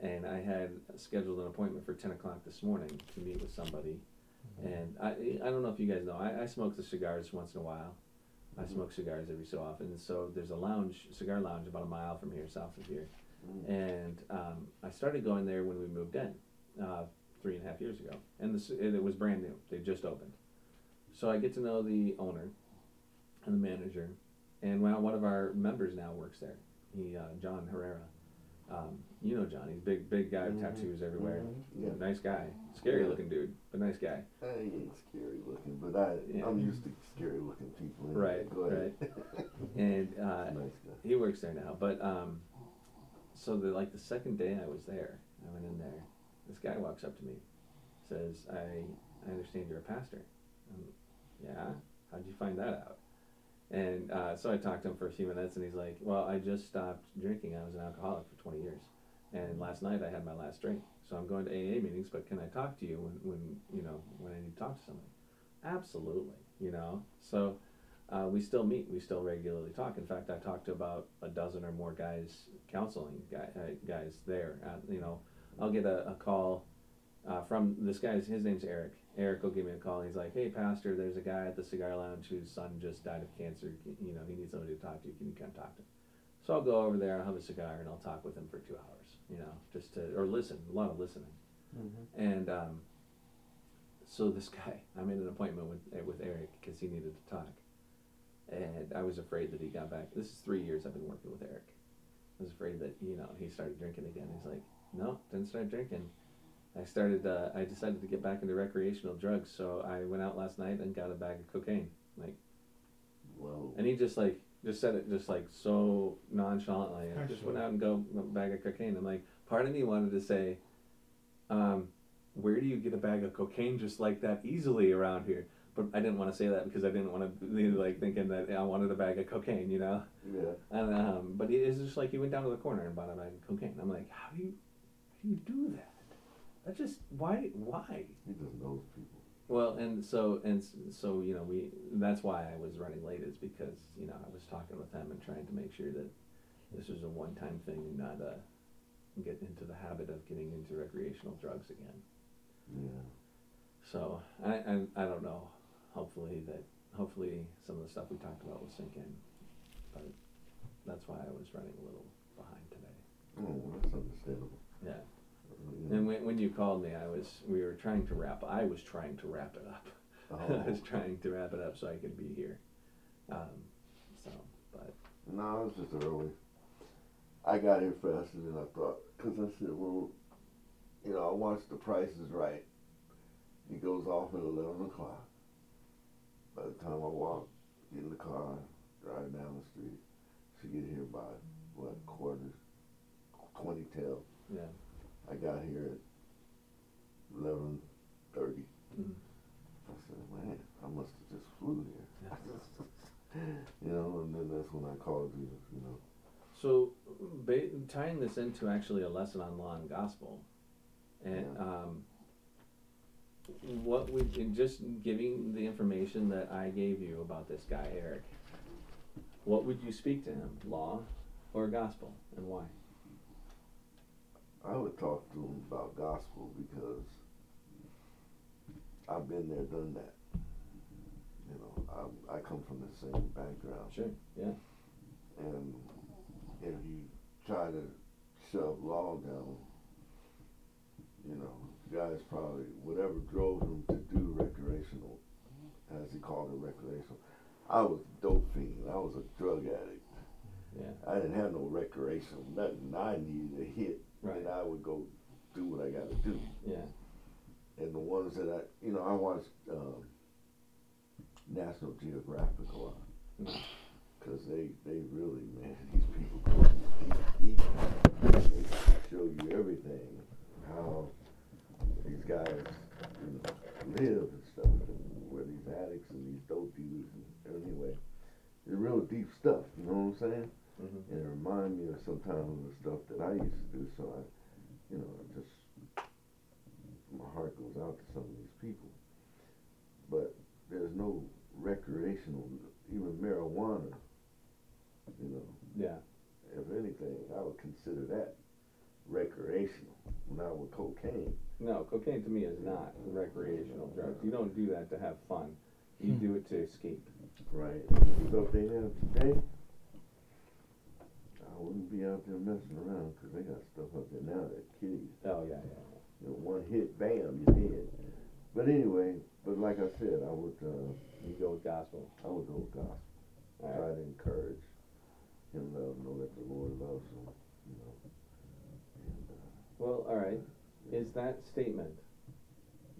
and I had scheduled an appointment for ten o'clock this morning to meet with somebody, and I I don't know if you guys know I, I smoke the cigars once in a while. I Mhm. smoke cigars every so often, so there's a lounge, cigar lounge, about a mile from here, south of here, Mm. and um, I started going there when we moved in, uh, three and a half years ago, and this and it was brand new. They just opened, so I get to know the owner and the manager, and well, one of our members now works there. He uh, John Herrera. Um, you know John. He's big, big guy with Mhm. tattoos everywhere. Mhm. Yeah. Nice guy. Scary Yeah. looking dude, but nice guy. He ain't scary looking, but I, Yeah. I'm used to scary looking people. anyway. Right, Go ahead. And uh, nice guy. he works there now. But um, so the like the second day I was there, I went in there. This guy walks up to me, says, "I I understand you're a pastor." Um, yeah. How'd you find that out? And uh, so I talked to him for a few minutes, and he's like, "Well, I just stopped drinking. I was an alcoholic for 20 years, and last night I had my last drink. So I'm going to AA meetings, but can I talk to you when, when you know when I need to talk to somebody?" Absolutely, you know. So uh, we still meet. We still regularly talk. In fact, I talked to about a dozen or more guys, counseling guy, uh, guys there. Uh, you know, I'll get a, a call uh, from this guy's. His name's Eric. Eric will give me a call. And he's like, "Hey, pastor, there's a guy at the cigar lounge whose son just died of cancer. You know, he needs somebody to talk to. Can you come talk to him?" So I'll go over there. I'll have a cigar and I'll talk with him for two hours. You know, just to or listen. A lot of listening. Mm-hmm. And um, so this guy, I made an appointment with eh, with Eric because he needed to talk, and I was afraid that he got back. This is three years I've been working with Eric. I was afraid that you know he started drinking again. He's like, no, didn't start drinking. I started. Uh, I decided to get back into recreational drugs, so I went out last night and got a bag of cocaine. Like, Whoa. and he just like just said it just like so nonchalantly. I just went out and go a bag of cocaine. I'm like, part of me wanted to say, um, where do you get a bag of cocaine just like that easily around here? But I didn't want to say that because I didn't want to be like thinking that I wanted a bag of cocaine, you know. Yeah. And um, but it is just like he went down to the corner and bought a bag of cocaine. I'm like, how do you, how do you do that? That just why why? He just knows people. Well, and so and so you know we that's why I was running late is because you know I was talking with them and trying to make sure that this was a one time thing and not uh get into the habit of getting into recreational drugs again. Yeah. So I I, I don't know. Hopefully that hopefully some of the stuff we talked about will sink in, but that's why I was running a little behind today. Oh, that's understandable. Yeah. You. And when, when you called me, I was we were trying to wrap. I was trying to wrap it up. Oh. I was trying to wrap it up so I could be here. Um, so, but No, it was just early. I got here faster than I thought. Because I said, well, you know, I watched The Price is Right. It goes off at 11 o'clock. By the time I walk, get in the car, drive down the street, should get here by, what, quarter, 20 till. yeah, I got here at 11.30. Mhm. I said, man, I must have just flew here. you know, and then that's when I called you, you know. so ba- tying this into actually a lesson on law and gospel, and Yeah. um, what would in just giving the information that I gave you about this guy Eric, what would you speak to him, law or gospel, and why? I would talk to him about gospel because I've been there, done that. You know, I, I come from the same background, Sure, yeah, and if you try to shove law down, you know, guys probably whatever drove him to do recreational, as he called it recreational. I was a dope fiend. I was a drug addict. yeah, I didn't have no recreational nothing. I needed a hit, right, and I would go do what I got to do. yeah, and the ones that I, you know, I watched um, National Geographic a lot because they, they really, man, these people go deep, deep. They show you everything, how these guys, you know, live and stuff, and where these addicts and these dope dealers, and anyway, it's real deep stuff. You know what I'm saying? Hmm and it remind me of sometimes of the stuff that I used to do. So I, you know, I just my heart goes out to some of these people. But there's no recreational, even marijuana. You know, yeah, if anything, I would consider that recreational, not with cocaine. No, cocaine to me is not recreational drugs. You don't do that to have fun. You Hmm. do it to escape. Right. So if they had it today, I wouldn't be out there messing around because they got stuff up there now that you. Oh yeah, yeah. you know, one hit, bam, you're dead. But anyway, but like I said, I would, uh, You go with gospel. I would go with gospel. All Try right. to encourage him, love, him know that the Lord loves him, you know. And, uh, Well, all right. Is that statement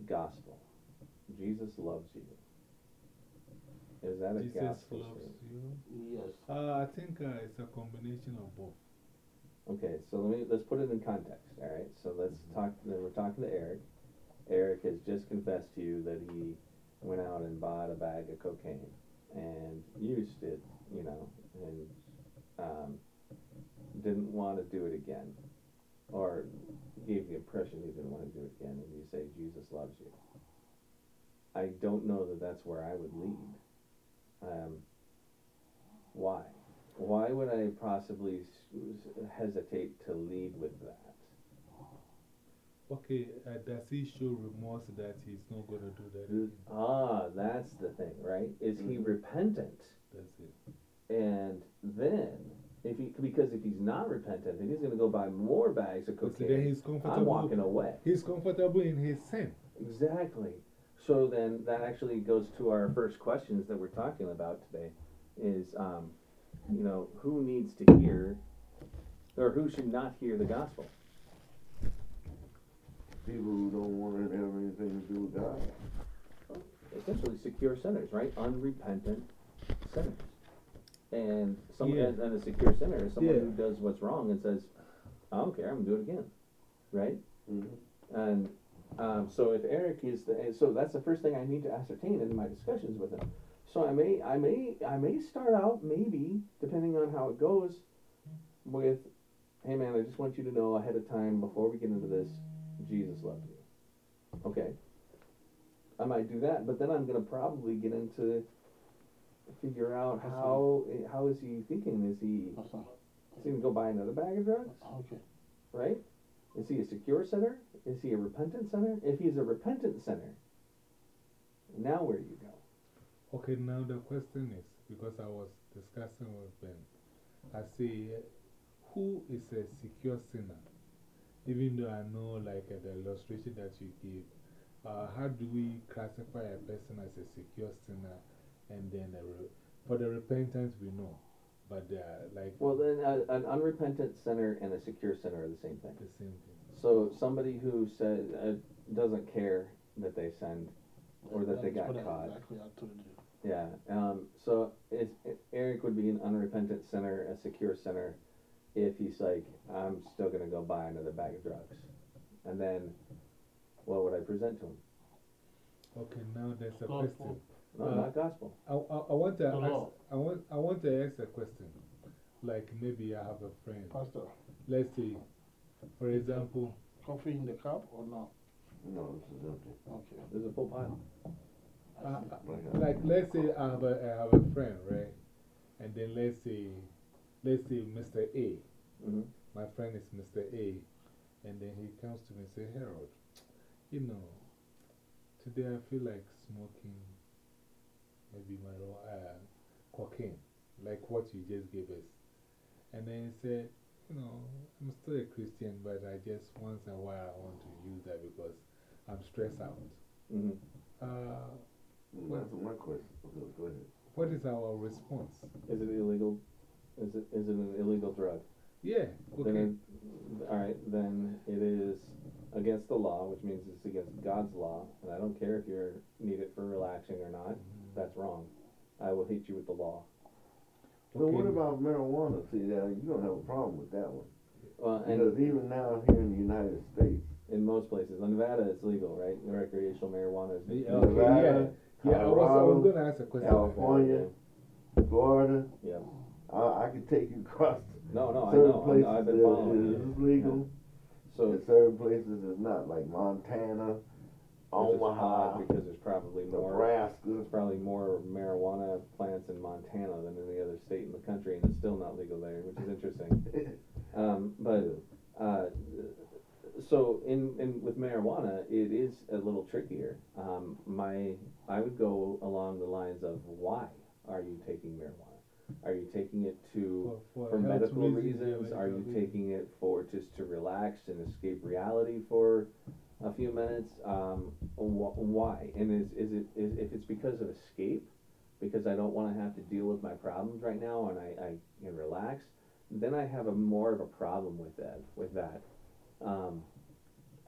gospel? Jesus loves you. Is that a Jesus gospel loves statement? you. Yes. Uh, I think uh, it's a combination of both. Okay, so let me let's put it in context. All right. So let's talk. Then we're talking to Eric. Eric has just confessed to you that he went out and bought a bag of cocaine and used it. You know, and um, didn't want to do it again, or gave the impression he didn't want to do it again. And you say Jesus loves you. I don't know that that's where I would lead. Um, why? Why would I possibly hesitate to lead with that? Okay, uh, does he show remorse that he's not going to do that again? Ah, that's the thing, right? Is he Mhm. repentant? That's it. And then, if he because if he's not repentant, if he's going to go buy more bags of But then cocaine, he's I'm walking away. He's comfortable in his sin. Exactly. So then that actually goes to our first questions that we're talking about today is, um, you know, who needs to hear or who should not hear the gospel? people who don't wanna have anything to do with God. essentially secure sinners, right? Unrepentant sinners. And some Yeah. and, and a secure sinner is someone Yeah. who does what's wrong and says, I don't care, I'm gonna do it again. Right? Mm-hmm. And um, so if Eric is the so that's the first thing I need to ascertain in my discussions with him. So I may I may I may start out maybe depending on how it goes with hey man I just want you to know ahead of time before we get into this Jesus loved you. Okay. I might do that, but then I'm gonna probably get into figure out how how is he thinking? Is he is he gonna go buy another bag of drugs? Okay. right? Is he a secure sinner? Is he a repentant sinner? If he's a repentant sinner, now where do you go? Okay, now the question is because I was discussing with Ben, I say, who is a secure sinner? Even though I know, like uh, the illustration that you give, uh, how do we classify a person as a secure sinner and then a for the repentance we know, but they are like Well, then uh, an unrepentant sinner and a secure sinner are the same thing. the same thing. So somebody who said uh, doesn't care that they sinned, Or that they got caught. Exactly, I told you. yeah. Um, so is, Eric would be an unrepentant sinner, a secure sinner, if he's like, I'm still gonna go buy another bag of drugs, and then what would I present to him? Okay, now there's a Gospel. question. No, Uh, not gospel. I, I, I want to The ask, law. I want, I want to ask a question. Like maybe I have a friend. Pastor, Let's say, for example, coffee in the cup or not? No, this is empty. Okay. There's a full pile. uh, Like, let's say I have, a, I have a friend, right? And then let's say, let's say Mr. A, Mm-hmm. my friend is Mr. A, and then he comes to me and say, Harold, you know, today I feel like smoking maybe my uh, cocaine, like what you just gave us. And then he said, you know, I'm still a Christian, but I just once in a while I want to use that because I'm stressed out. Mm-hmm. Uh, That's my question. Okay, go ahead. what is our response? Is it illegal? Is it, is it an illegal drug? Yeah, okay. Then it, all right, then it is against the law, which means it's against God's law, and I don't care if you need it for relaxing or not. Mm-hmm. That's wrong. I will hit you with the law. So what about marijuana? See, now you don't have a problem with that one. Well, and Because even now here in the United States, in most places, in Nevada, it's legal, right? The recreational marijuana is Yeah, legal. okay, yeah. Nevada, Yeah, I was, I was going to ask a question. California. Florida, Yeah. I, I could take you across No, no, I certain know. I places know. I've been following it you. is legal, So in certain places it's not, like Montana, which is Omaha, odd because there's probably more. Nebraska. There's probably more marijuana plants in Montana than any other state in the country, and it's still not legal there, which is interesting. Um, but uh, so in, in with marijuana, it is a little trickier. Um, my I would go along the lines of why are you taking marijuana? Are you taking it to For, for health medical reasons. Are you taking it for just to relax and escape reality for a few minutes? Um, wh- why? And is is it is if it's because of escape, because I don't want to have to deal with my problems right now and I, I can relax, then I have a more of a problem with that with that. Um,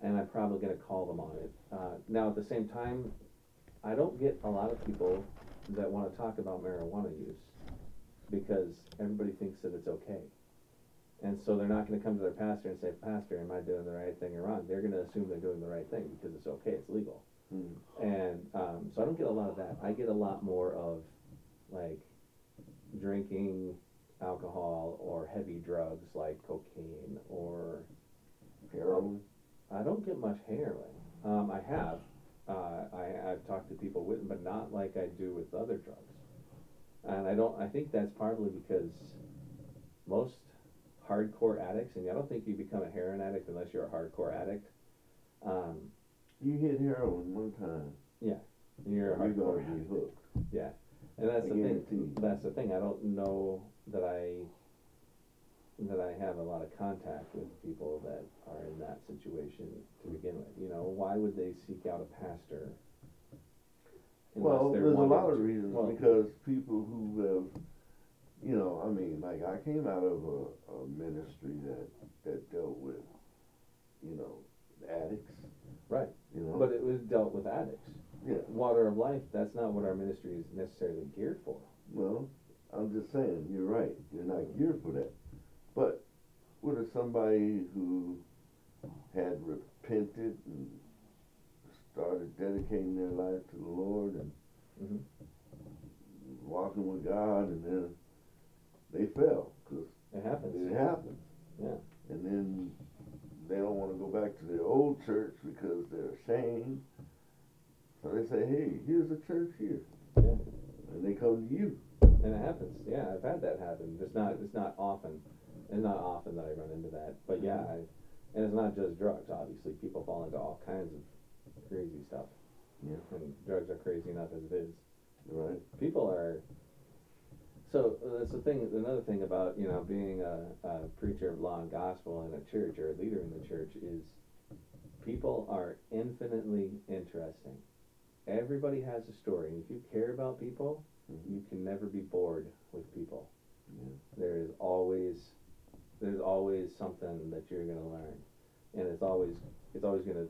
and I'm probably going to call them on it. Uh, now at the same time, I don't get a lot of people that want to talk about marijuana use because everybody thinks that it's okay. And so they're not going to come to their pastor and say, Pastor, am I doing the right thing or wrong? They're going to assume they're doing the right thing because it's okay, it's legal. Hmm. And um, so I don't get a lot of that. I get a lot more of like drinking alcohol or heavy drugs like cocaine or Heroin. I don't get much heroin. Um, I have. Uh, I, I've talked to people with, but not like I do with other drugs. And I don't. I think that's partly because most hardcore addicts, and I don't think you become a heroin addict unless you're a hardcore addict. Um, You hit heroin one time, Yeah. you're a you're gonna hardcore be addict. hooked. Yeah, and that's I the thing. That's the thing. I don't know that I that I have a lot of contact with people that are in that situation to begin with. You know, why would they seek out a pastor? Well, there's a lot of reasons well, because people who have, you know, I mean, like I came out of a, a ministry that that dealt with, you know, addicts, Right. You know? But it was dealt with addicts. yeah. Water of life, that's not what our ministry is necessarily geared for. Well, I'm just saying, you're right. You're not geared for that. But what if somebody who had repented and started dedicating their life to the Lord and Mhm. walking with God, and then they fell because It happens. it happens. Yeah. And then they don't want to go back to their old church because they're ashamed. So they say, "Hey, here's a church here," Yeah. and they come to you. And it happens. Yeah, I've had that happen. It's not. It's not often. It's not often that I run into that. But yeah, mm-hmm. I, and it's not just drugs. Obviously, people fall into all kinds of crazy stuff. Yeah. And drugs are crazy enough as it is. Right. People are. So uh, that's the thing. Another thing about you know being a, a preacher of law and gospel in a church or a leader in the church is people are infinitely interesting. Everybody has a story, and if you care about people, Mhm. you can never be bored with people. Yeah. There is always there's always something that you're gonna learn, and it's always it's always gonna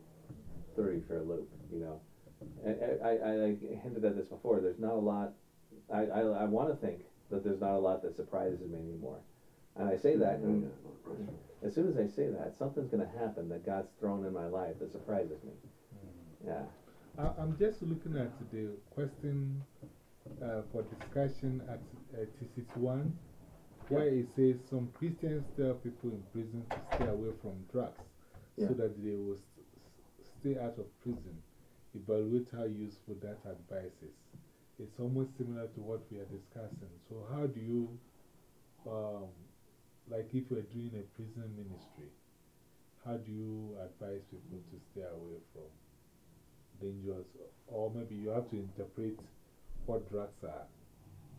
throw you for a loop, you know. And I, I, I hinted at this before. There's not a lot. I, I, I want to think that there's not a lot that surprises me anymore, and I say that, and as soon as I say that, something's gonna happen that God's thrown in my life that surprises me. Yeah. I, I'm just looking at the question uh, for discussion at uh, TC1, where it says some Christians tell people in prison to stay away from drugs Yeah. so that they will st stay out of prison. Evaluate how useful that advice is. It's almost similar to what we are discussing. So, how do you, um, like if you're doing a prison ministry, how do you advise people to stay away from dangerous? Or maybe you have to interpret what drugs are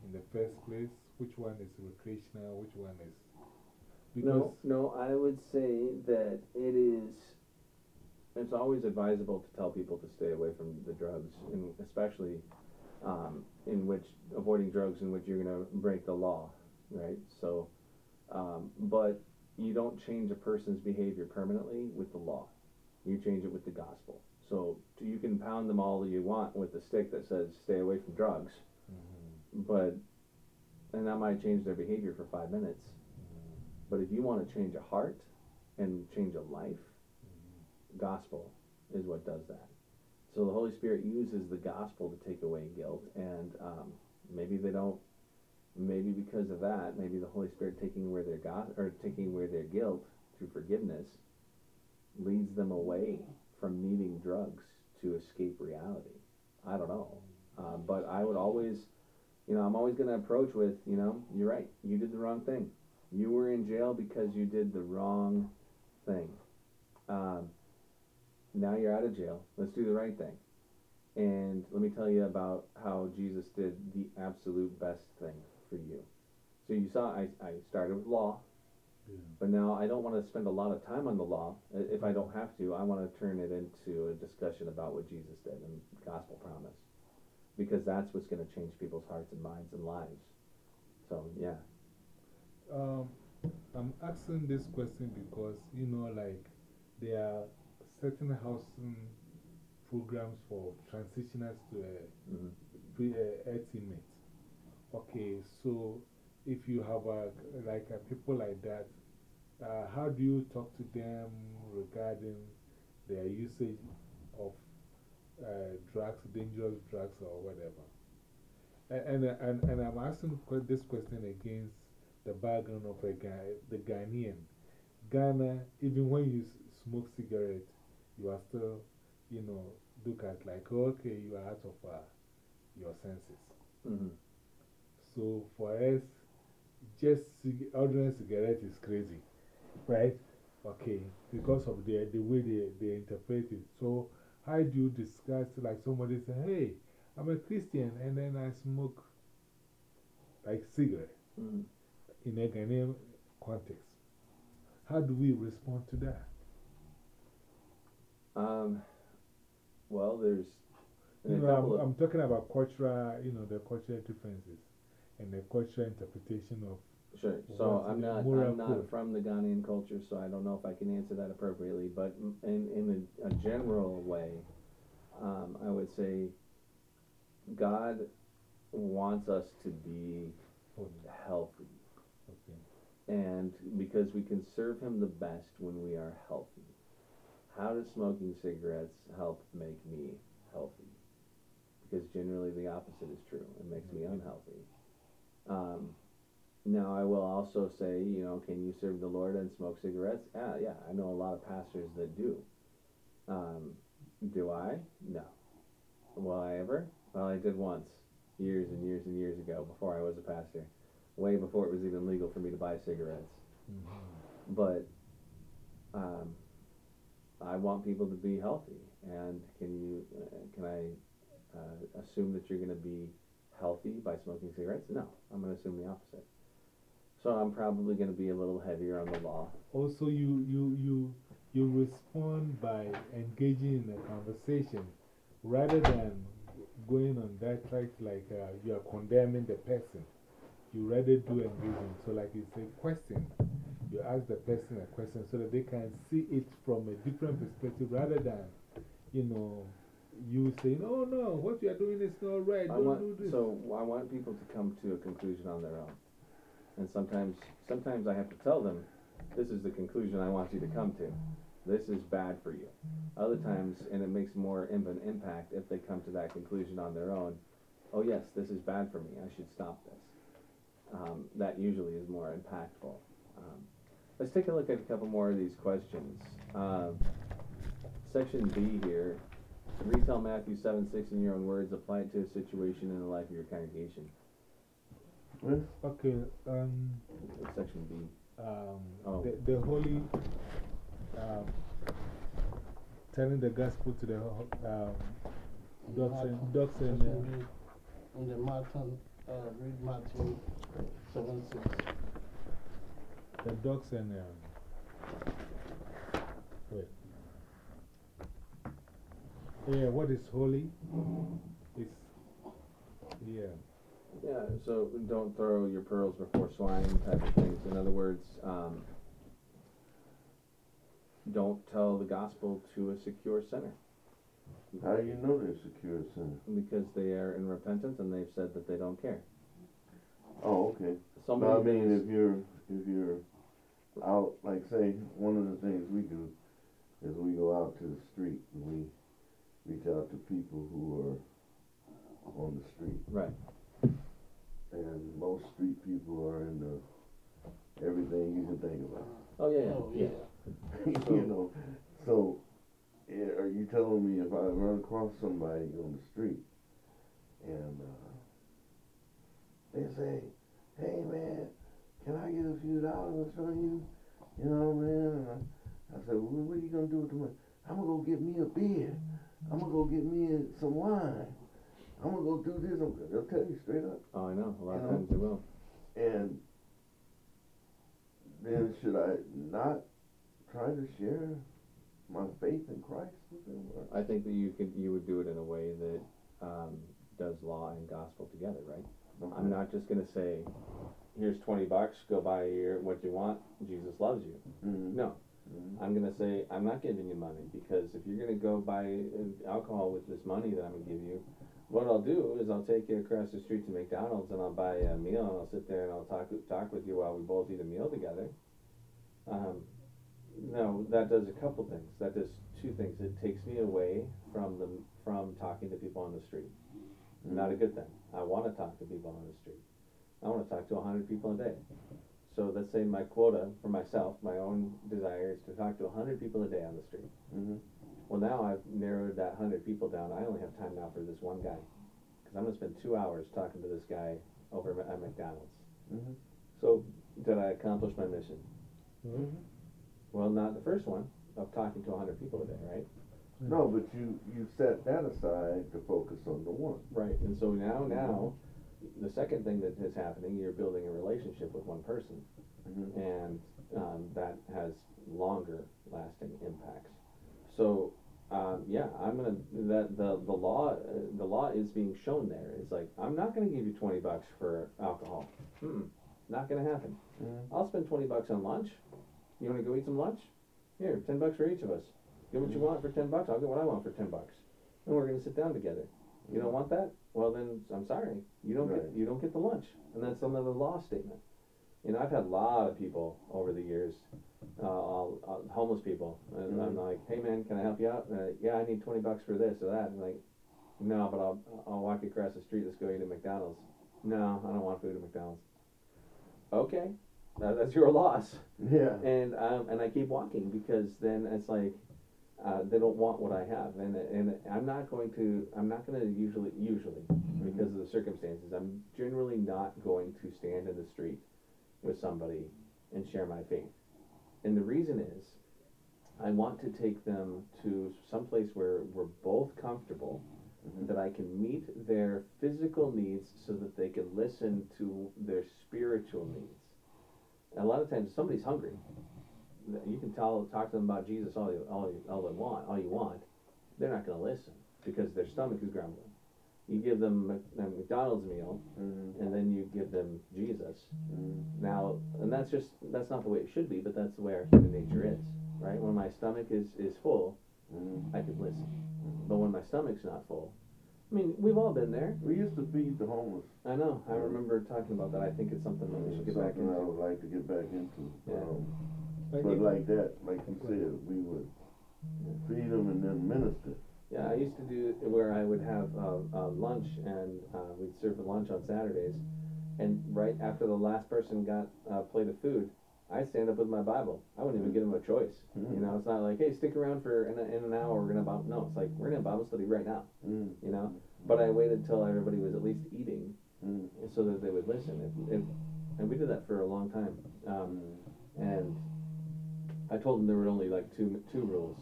in the first place, which one is recreational, which one is. No, no, I would say that it is. It's always advisable to tell people to stay away from the drugs, and especially um, in which avoiding drugs in which you're going to break the law, right? So, um, but you don't change a person's behavior permanently with the law. You change it with the gospel. So you can pound them all you want with a stick that says stay away from drugs, -hmm. but and that might change their behavior for five minutes. But if you want to change a heart and change a life, gospel is what does that. So the Holy Spirit uses the gospel to take away guilt, and um, maybe they don't. Maybe because of that, maybe the Holy Spirit taking away their or taking away their guilt through forgiveness leads them away from needing drugs to escape reality. I don't know, uh, but I would always, you know, I'm always going to approach with, you know, you're right. You did the wrong thing. You were in jail because you did the wrong thing. Um, now you're out of jail. Let's do the right thing. And let me tell you about how Jesus did the absolute best thing for you. So you saw I, I started with law, Yeah. but now I don't want to spend a lot of time on the law. If I don't have to, I want to turn it into a discussion about what Jesus did and gospel promise. Because that's what's going to change people's hearts and minds and lives. So, yeah. Um, I'm asking this question because, you know, like there are certain housing programs for transitioners to a hmm pre uh, earth inmate. Okay, so if you have a, like a people like that, uh, how do you talk to them regarding their usage of uh, drugs, dangerous drugs, or whatever? And, and, and, and I'm asking this question against the background of a guy, the Ghanaian. Ghana, even when you smoke cigarette, you are still, you know, look at like, okay, you are out of uh, your senses. hmm So for us, just ordinary cigarette is crazy, right? Okay, because of the, the way they, they interpret it. So, how do you discuss, like somebody say, hey, I'm a Christian and then I smoke like cigarette hmm in a Ghanaian context? How do we respond to that? Um, well, there's You know, I'm, I'm talking about cultural, you know, the cultural differences and the cultural interpretation of Sure. So I'm not I'm not code? from the Ghanaian culture, so I don't know if I can answer that appropriately. But in in a, a general way, um, I would say God wants us to be healthy, okay. and because we can serve Him the best when we are healthy. How does smoking cigarettes help make me healthy? Because generally the opposite is true. It makes me unhealthy. Um, now I will also say, you know, can you serve the Lord and smoke cigarettes? Yeah, yeah. I know a lot of pastors that do. Um, do I? No. Will I ever? Well, I did once, years and years and years ago, before I was a pastor, way before it was even legal for me to buy cigarettes. Mhm. But um, I want people to be healthy, and can you? Uh, can I uh, assume that you're going to be healthy by smoking cigarettes? No, I'm going to assume the opposite. So I'm probably going to be a little heavier on the law. Also, you, you, you, you respond by engaging in a conversation rather than going on that track like uh, you are condemning the person. You rather do engaging. So, like you say, question. You ask the person a question so that they can see it from a different perspective rather than, you know, you saying, oh no, what you are doing is not right. I Don't want, do this. so I want people to come to a conclusion on their own. And sometimes, sometimes I have to tell them, this is the conclusion I want you to come to. This is bad for you. Other times, and it makes more of an impact if they come to that conclusion on their own. Oh yes, this is bad for me. I should stop this. Um, that usually is more impactful. Um, let's take a look at a couple more of these questions. Um, section B here. Retell Matthew 7 6 in your own words, apply it to a situation in the life of your congregation. Well, Okay, um, Section B. um, Oh. the, the holy, um, telling the gospel to the ho- um, dogs and, dogs and, uh, In the Martin, uh, read Matthew 7 6. The dogs and, um, wait. Yeah, what is holy? Is, yeah, Yeah, so don't throw your pearls before swine type of things. In other words, um, don't tell the gospel to a secure sinner how do you know they're secure sinner? because they are in repentance and they've said that they don't care. Oh, okay. Somebody No, I mean, if you're, if you're out, like say, one of the things we do is we go out to the street and we reach out to people who are on the street. right, And most street people are into everything you can think about. oh yeah, Oh, yeah, yeah. you know, so are you telling me if I run across somebody on the street and uh, they say, "Hey man, can I get a few dollars from you?" You know, man. And I, I said, well, "What are you gonna do with the money?" I'm gonna go get me a beer. I'm gonna go get me some wine. I'm gonna go do this. I'm, they'll tell you straight up. Oh, I know. A lot You of times they will. And then should I not try to share my faith in Christ with them? Or- I think that you could you would do it in a way that um, does law and gospel together, right? I'm not just gonna say, here's twenty bucks, go buy your what you want. Jesus loves you. Mhm. No, Mhm. I'm gonna say I'm not giving you money because if you're gonna go buy uh, alcohol with this money that I'm gonna give you, what I'll do is I'll take you across the street to McDonald's and I'll buy a meal and I'll sit there and I'll talk talk with you while we both eat a meal together. Um, no, that does a couple things. That does two things. It takes me away from the from talking to people on the street. Not a good thing. I want to talk to people on the street. I want to talk to 100 people a day. So let's say my quota for myself, my own desire is to talk to 100 people a day on the street. Mhm. Well, now I've narrowed that 100 people down. I only have time now for this one guy. Because I'm going to spend two hours talking to this guy over at McDonald's. Mhm. So, did I accomplish my mission? Mhm. Well, not the first one of talking to 100 people a day, right? No, but you you set that aside to focus on the one. Right. And so now, now, the second thing that is happening, you're building a relationship with one person. Mhm. and um, that has longer lasting impacts. So um, yeah, I'm gonna that the the law uh, the law is being shown there. It's like I'm not gonna give you twenty bucks for alcohol. Mm-mm. Not gonna happen. Mhm. I'll spend twenty bucks on lunch. You wanna go eat some lunch? Here, ten bucks for each of us. Get what you want for ten bucks, I'll get what I want for ten bucks. And we're gonna sit down together. You don't want that? Well then, I'm sorry, you don't get, you don't get the lunch. And that's another law statement. You know, I've had a lot of people over the years, uh, all, uh, homeless people, and I'm Mhm. like, hey man, can I help you out? Uh, yeah, I need twenty bucks for this or that. And like, no, but I'll, I'll walk you across the street, let's go eat at McDonald's. No, I don't want food at McDonald's. Okay, that, that's your loss. Yeah. And um, and I keep walking because then it's like uh, they don't want what I have, and and I'm not going to I'm not going to usually usually because of the circumstances I'm generally not going to stand in the street with somebody and share my faith, and the reason is I want to take them to some place where we're both comfortable, Mhm. that I can meet their physical needs so that they can listen to their spiritual needs. And a lot of times, somebody's hungry. Th- You can tell, talk to them about Jesus all you, all you, all they want, all you want. They're not going to listen because their stomach is grumbling. You give them a, a McDonald's meal, Mhm. and then you give them Jesus. Mhm. Now, and that's just that's not the way it should be, but that's the way our human nature is, right? When my stomach is is full, Mhm. I can listen. But when my stomach's not full, I mean, we've all been there. We used to feed the homeless. I know. I remember talking about that. I think it's something that we should It's get back something I into. would like to get back into. Yeah. Um, Like But like that, like you said, we would feed them and then minister. Yeah, I used to do where I would have uh, uh, lunch and uh, we'd serve the lunch on Saturdays, and right after the last person got a plate of food, I'd stand up with my Bible. I wouldn't even give them a choice. Mhm. You know, it's not like, hey, stick around for in, a, in an hour. We're gonna Bible. No, it's like we're gonna Bible study right now. Mm. You know, but I waited till everybody was at least eating, Mm. so that they would listen. If, if, and we did that for a long time. Um, and I told them there were only like two two rules: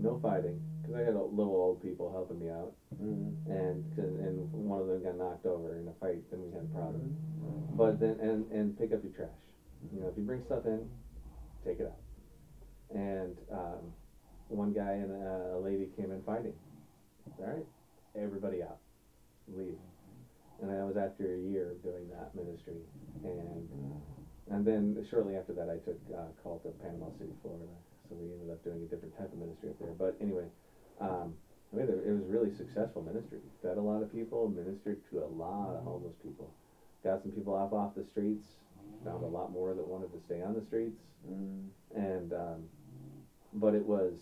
no fighting, because I had a little old people helping me out, Mm. and and one of them got knocked over in a fight. Then we had a problem. But then and and pick up your trash. You know, if you bring stuff in, take it out. And um, one guy and a, a lady came in fighting. All right, everybody out, leave. And that was after a year of doing that ministry, and and then shortly after that, I took uh, call to Panama City, Florida. So we ended up doing a different type of ministry up there. But anyway, um, I mean, it was really successful ministry. Fed a lot of people, ministered to a lot of homeless people. Got some people up off the streets. Found a lot more that wanted to stay on the streets. Mm. And um, but it was,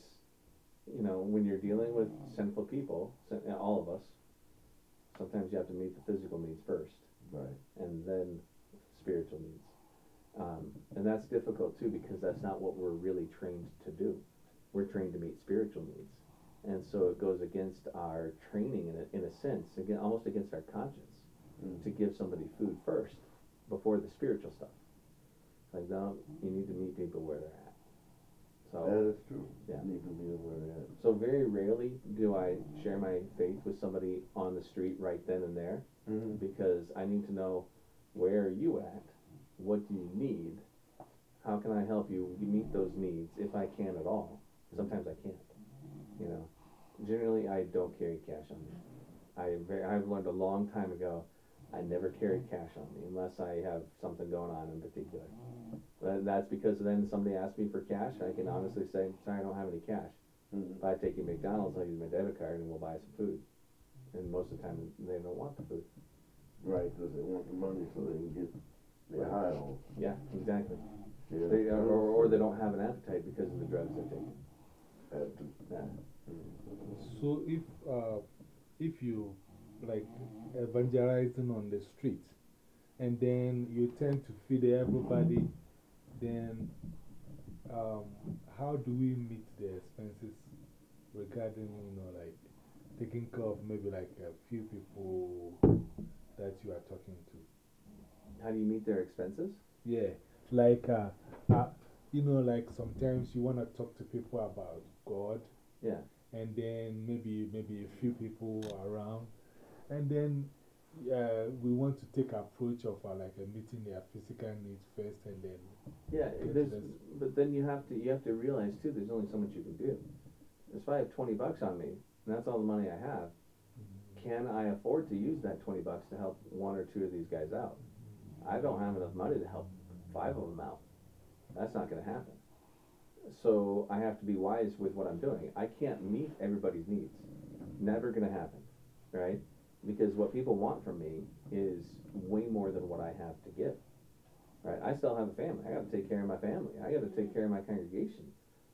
you know, when you're dealing with sinful people, all of us. Sometimes you have to meet the physical needs first Right. and then spiritual needs. Um, and that's difficult too because that's not what we're really trained to do. We're trained to meet spiritual needs. And so it goes against our training in a, in a sense, again, almost against our conscience Mm. to give somebody food first before the spiritual stuff. Like, no, you need to meet people where they're at. So, That is true. Yeah. Need to be aware of that. so very rarely do I share my faith with somebody on the street right then and there Mm. because I need to know where are you at, what do you need, how can I help you meet those needs if I can at all. Sometimes I can't. You know, generally I don't carry cash on me. I very, I've learned a long time ago. I never carry cash on me unless I have something going on in particular. But that's because then somebody asks me for cash, I can honestly say, sorry, I don't have any cash. Mm. If I take you to McDonald's, I'll use my debit card and we'll buy some food. And most of the time, they don't want the food. Right, because they want the money so they can get their high on. Yeah, exactly. Yeah. They, or, or they don't have an appetite because of the drugs they're taking. Yeah. So if uh, if you like evangelizing on the street, and then you tend to feed everybody, then um, how do we meet the expenses regarding you know like taking care of maybe like a few people that you are talking to? How do you meet their expenses? Yeah, like uh, uh, you know like sometimes you want to talk to people about God Yeah. and then maybe maybe a few people around, and then uh, we want to take approach of uh, like uh, meeting their physical needs first, and then Yeah, Yes, there's, it is. but then you have to you have to realize too. There's only so much you can do. If I have twenty bucks on me, and that's all the money I have, can I afford to use that twenty bucks to help one or two of these guys out? I don't have enough money to help five of them out. That's not gonna happen. So I have to be wise with what I'm doing. I can't meet everybody's needs. Never gonna happen, right? Because what people want from me is way more than what I have to give. Right? I still have a family. I gotta take care of my family. I gotta take care of my congregation.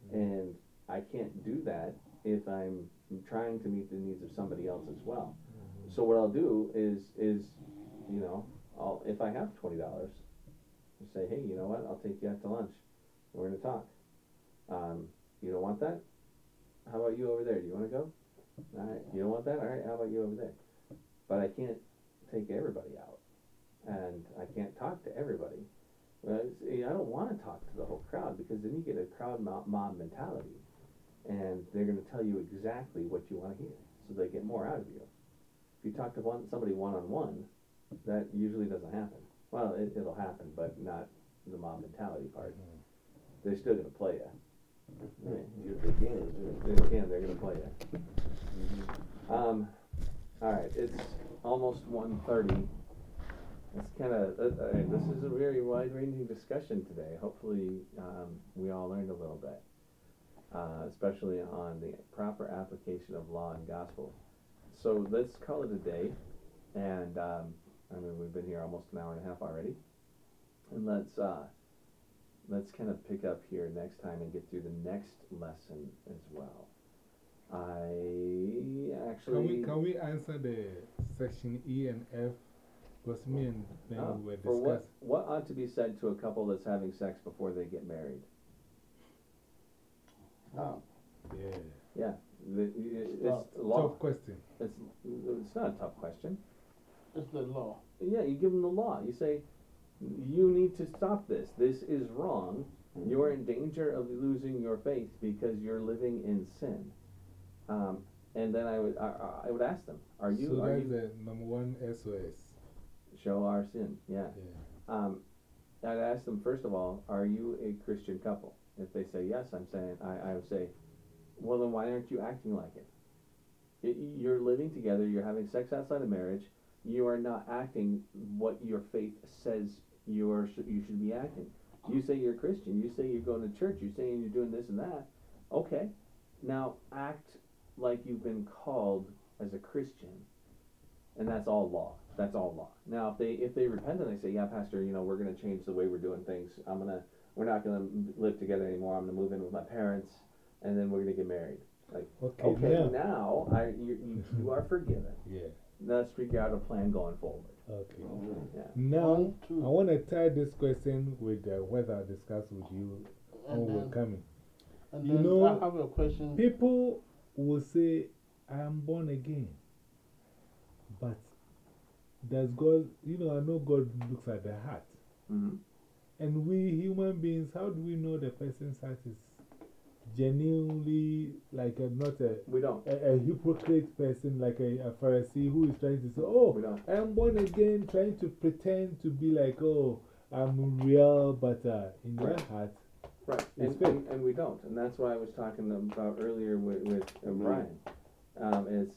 Mm-hmm. And I can't do that if I'm trying to meet the needs of somebody else as well. Mm-hmm. So what I'll do is is, you know, I'll if I have twenty dollars, say, hey, you know what? I'll take you out to lunch. We're gonna talk. Um, you don't want that? How about you over there? Do you want to go? All right. You don't want that? All right. How about you over there? But I can't take everybody out, and I can't talk to everybody. I don't want to talk to the whole crowd because then you get a crowd mob, mentality, and they're going to tell you exactly what you want to hear, so they get more out of you. If you talk to one somebody one on one, that usually doesn't happen. Well, it, it'll happen, but not the mob mentality part. They're still going to play you. Right. If they can, They can, they're gonna play it. Um, alright, it's almost one thirty. It's kinda, uh, uh, this is a very wide ranging discussion today, hopefully, um, we all learned a little bit. Uh, especially on the proper application of law and gospel. So let's call it a day, and, um, I mean, we've been here almost an hour and a half already. And let's, uh, let's kind of pick up here next time and get through the next lesson as well. I actually. Can we, can we answer the section E and F? Because me and Ben uh, were for what, what ought to be said to a couple that's having sex before they get married? Oh, Yeah. Yeah, the, it's Tough- law. Tough question. It's, it's not a tough question. It's the law. Yeah, you give them the law. You say, you need to stop this. This is wrong. You're in danger of losing your faith because you're living in sin. Um, and then I would, I, I would ask them, are you, so are that's you, the number one SOS. show our sin, yeah. Yeah. Um, I'd ask them first of all, are you a Christian couple? If they say yes, I'm saying I, I would say, well then why aren't you acting like it? Y- You're living together. You're having sex outside of marriage. You are not acting what your faith says you are you should be acting. You say you're a Christian. You say you're going to church. You're saying you're doing this and that. Okay, now act like you've been called as a Christian, and that's all law. That's all law. Now, if they if they repent and they say, "Yeah, Pastor, you know, we're going to change the way we're doing things. I'm gonna, we're not going to live together anymore. I'm going to move in with my parents, and then we're going to get married." Like, Okay, okay, now. now I you, you, you are forgiven. Yeah. Let's figure out a plan going forward. Okay. Yeah. Now, I want to tie this question with uh, what I discussed with you when we were coming. and you know, I have a question. People will say, I am born again. But does God, you know, I know God looks at the heart. Mm-hmm. And we human beings, how do we know the person's heart is genuinely like a, not a, We don't. a, a hypocrite person, like a, a Pharisee who is trying to say, Oh, I am born again, trying to pretend to be like, Oh, I'm real, but uh, in their Right. heart, Right, It's and, and, and we don't, and that's why I was talking about earlier with, with uh. Brian. Um, is,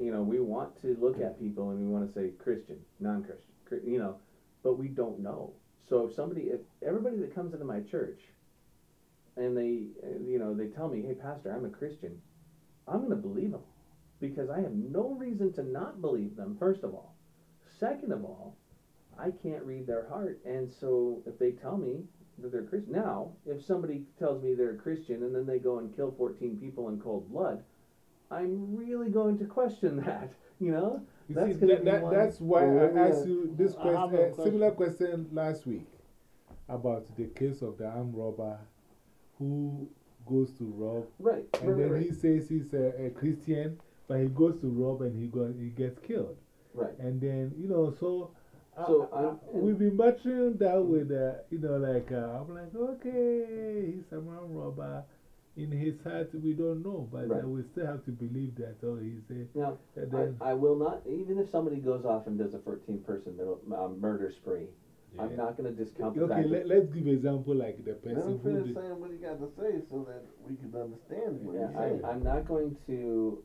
you know, we want to look at people and we want to say Christian, non-Christian, you know, but we don't know. So if somebody, if everybody that comes into my church, and they, uh, you know, they tell me, hey, Pastor, I'm a Christian, I'm going to believe them, because I have no reason to not believe them. First of all, second of all, I can't read their heart, and so if they tell me that they're Christian. Now, if somebody tells me they're a Christian and then they go and kill 14 people in cold blood, I'm really going to question that, you know? You That's see, gonna that, be that, one- that's why Well, I yeah. asked you this I have question, a similar question last week about the case of the armed robber who goes to rob, Right. and right, then right, he says he's a, a Christian, but he goes to rob and he, go, he gets killed. right. And then, you know, so, So, I- I'm- we've been battering that with, uh, you know, like, uh, I'm like, okay, he's a armed robber. In his heart, we don't know, but uh, Right. we still have to believe that, oh, he's a. Now, then, I, I will not, even if somebody goes off and does a 14 person middle, um, murder spree, I'm not going to discount the Okay, let, let's give an example like the Let person him who finish did. saying what he got to say so that we can understand what Yeah, he's I, saying. I'm not going to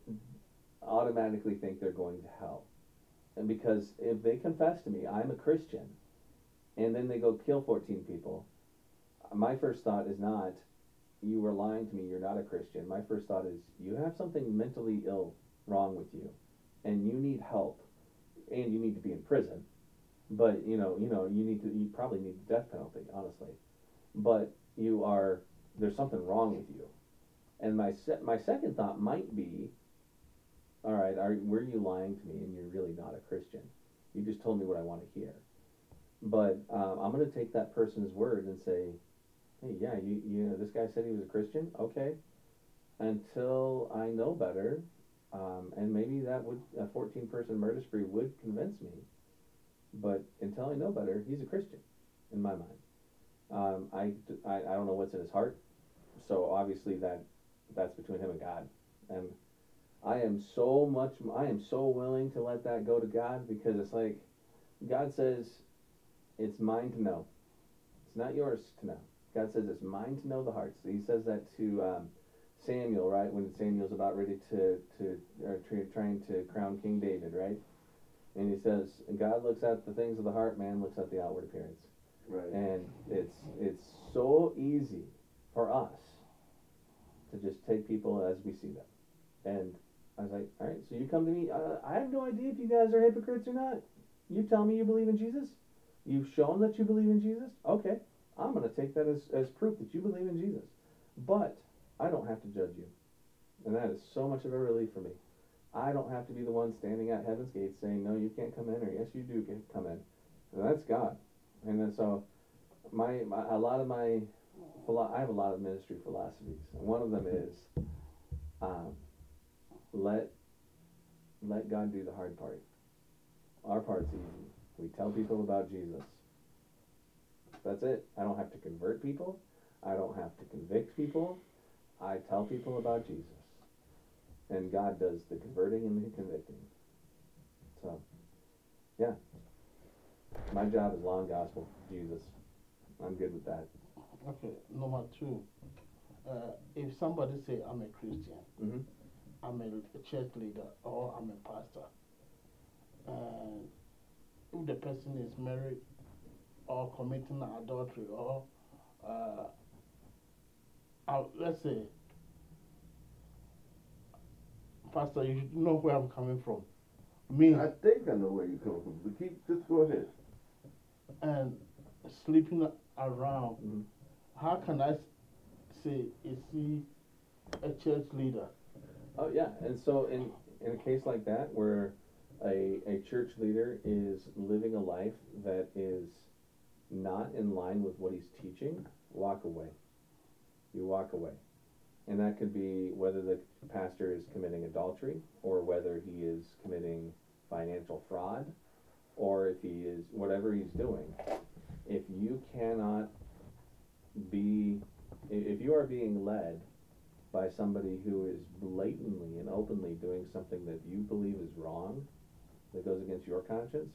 automatically think they're going to hell. And because if they confess to me, I'm a Christian, and then they go kill 14 people, my first thought is not, you were lying to me, you're not a Christian. My first thought is, you have something mentally ill wrong with you, and you need help, and you need to be in prison. But you know, you know, you need to, you probably need the death penalty, honestly. But you are, there's something wrong with you. And my se- my second thought might be, all right, are were you lying to me, and you're really not a Christian? You just told me what I want to hear. But um, I'm going to take that person's word and say, hey, yeah, you, you know, this guy said he was a Christian. Okay. Until I know better, um, and maybe that would a 14 person murder spree would convince me. But until I know better, he's a Christian, in my mind. Um, I, I, I don't know what's in his heart, so obviously that that's between him and God. And I am so much, I am so willing to let that go to God because it's like God says, it's mine to know. It's not yours to know. God says it's mine to know the hearts. He says that to um, Samuel, right? When Samuel's about ready to to trying to crown King David, right? And he says, God looks at the things of the heart. Man looks at the outward appearance. Right. And it's it's so easy for us to just take people as we see them. And I was like, all right, so you come to me. Uh, I have no idea if you guys are hypocrites or not. You tell me you believe in Jesus. You've shown that you believe in Jesus. Okay, I'm going to take that as, as proof that you believe in Jesus. But I don't have to judge you. And that is so much of a relief for me. I don't have to be the one standing at heaven's gate saying, no, you can't come in, or yes, you do can come in. And that's God. And then so, my, my a lot of my, I have a lot of ministry philosophies. And one of them is, um, let, let God do the hard part. Our part's easy. We tell people about Jesus. That's it. I don't have to convert people. I don't have to convict people. I tell people about Jesus. And God does the converting and the convicting. So, yeah. My job is law and gospel, Jesus. I'm good with that. Okay, number two. Uh, if somebody say I'm a Christian, hmm I'm a, a church leader, or I'm a pastor, and if the person is married or committing adultery, or uh, uh, let's say, Pastor, you should know where I'm coming from. Me I think I know where you're coming from, but keep, just go ahead. and sleeping around, Mhm. how can I say, is he a church leader? Oh yeah, and so in in a case like that where a a church leader is living a life that is not in line with what he's teaching, walk away. You walk away. And that could be whether the pastor is committing adultery or whether he is committing financial fraud or if he is whatever he's doing. If you cannot be if you are being led by somebody who is blatantly and openly doing something that you believe is wrong, that goes against your conscience,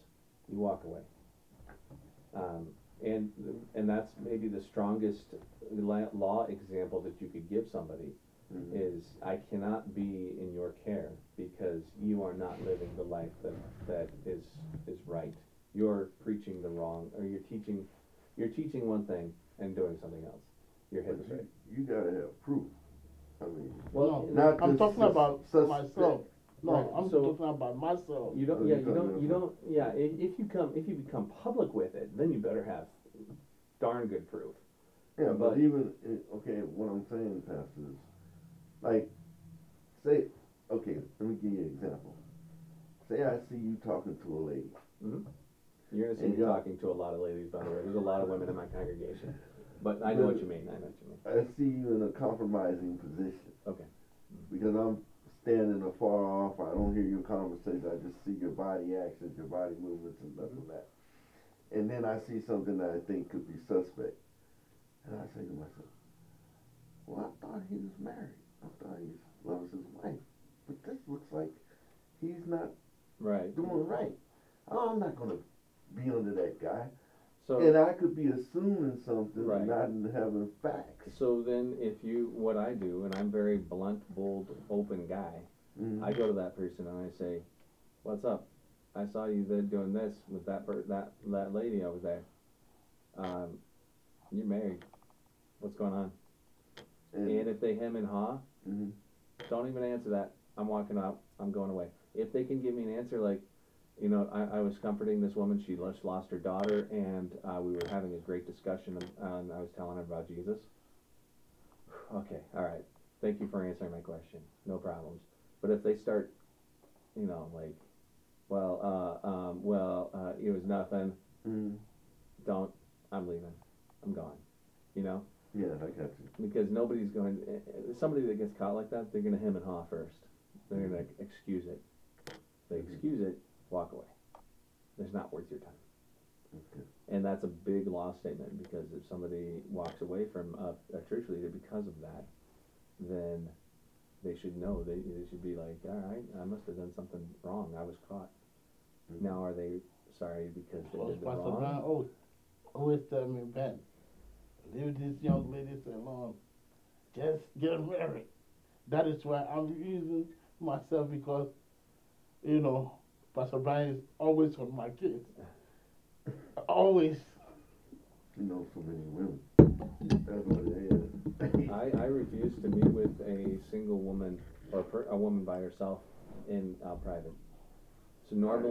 you walk away. Um, and and that's maybe the strongest law example that you could give somebody Mhm. is I cannot be in your care because you are not living the life that that is is right. You're preaching the wrong, or you're teaching you're teaching one thing and doing something else. You're hypocrite. you, you gotta have proof. I mean, Well, no, not I'm talking sus- about suspect. myself. No, Right, I'm so- talking about myself. You don't. Oh, Yeah, you you don't don't. You don't. Yeah, if, if you come, if you become public with it, then you better have darn good proof. Yeah, but, But- even okay, what I'm saying, Pastor, is like, say, okay, let me give you an example. Say I see you talking to a lady. hmm You're gonna see And me you- talking to a lot of ladies, by the way. There's a lot of women in my congregation, but I know what you mean. I know what you mean. I see you in a compromising position Okay. because I'm standing afar off. I don't hear your conversation. I just see your body actions, your body movements, and stuff like that. And then I see something that I think could be suspect, and I say to myself, "Well, I thought he was married. I thought he loves his wife, but this looks like he's not Right. doing right. Oh, I'm not gonna be under that guy. So. and I could be assuming something, Right. not having facts. So then, if you, what I do, and I'm very blunt, bold, open guy, Mhm. I go to that person and I say, "What's up? I saw you there doing this with that per- that that lady over there. um, you're married. What's going on? And, And if they hem and haw, mhm. don't even answer that. I'm walking out. I'm going away. If they can give me an answer like, you know, I, I was comforting this woman. She just lost her daughter, and uh, we were having a great discussion, and, I was telling her about Jesus. Okay, all right. Thank you for answering my question. No problems. But if they start, you know, like, well, uh, um, well, uh, it was nothing. Mhm. Don't. I'm leaving. I'm gone. You know Yeah, I got you. because nobody's going. eh, eh, Somebody that gets caught like that, they're gonna hem and haw first. They're gonna excuse it. They Mhm. excuse it, walk away. It's not worth your time. Okay. And that's a big law statement because if somebody walks away from a, a church leader because of that, then they should know. They, they should be like, all right, I must have done something wrong. I was caught. Mhm. Now are they sorry because they Well, did the wrong? Always, always tell me, Ben, leave these young ladies alone. Just get married. That is why I'm using myself because, you know, Pastor Brian is always with my kids. Always. You know so many women. That's what it is. I, I refuse to meet with a single woman or per, a woman by herself in uh, private. So normally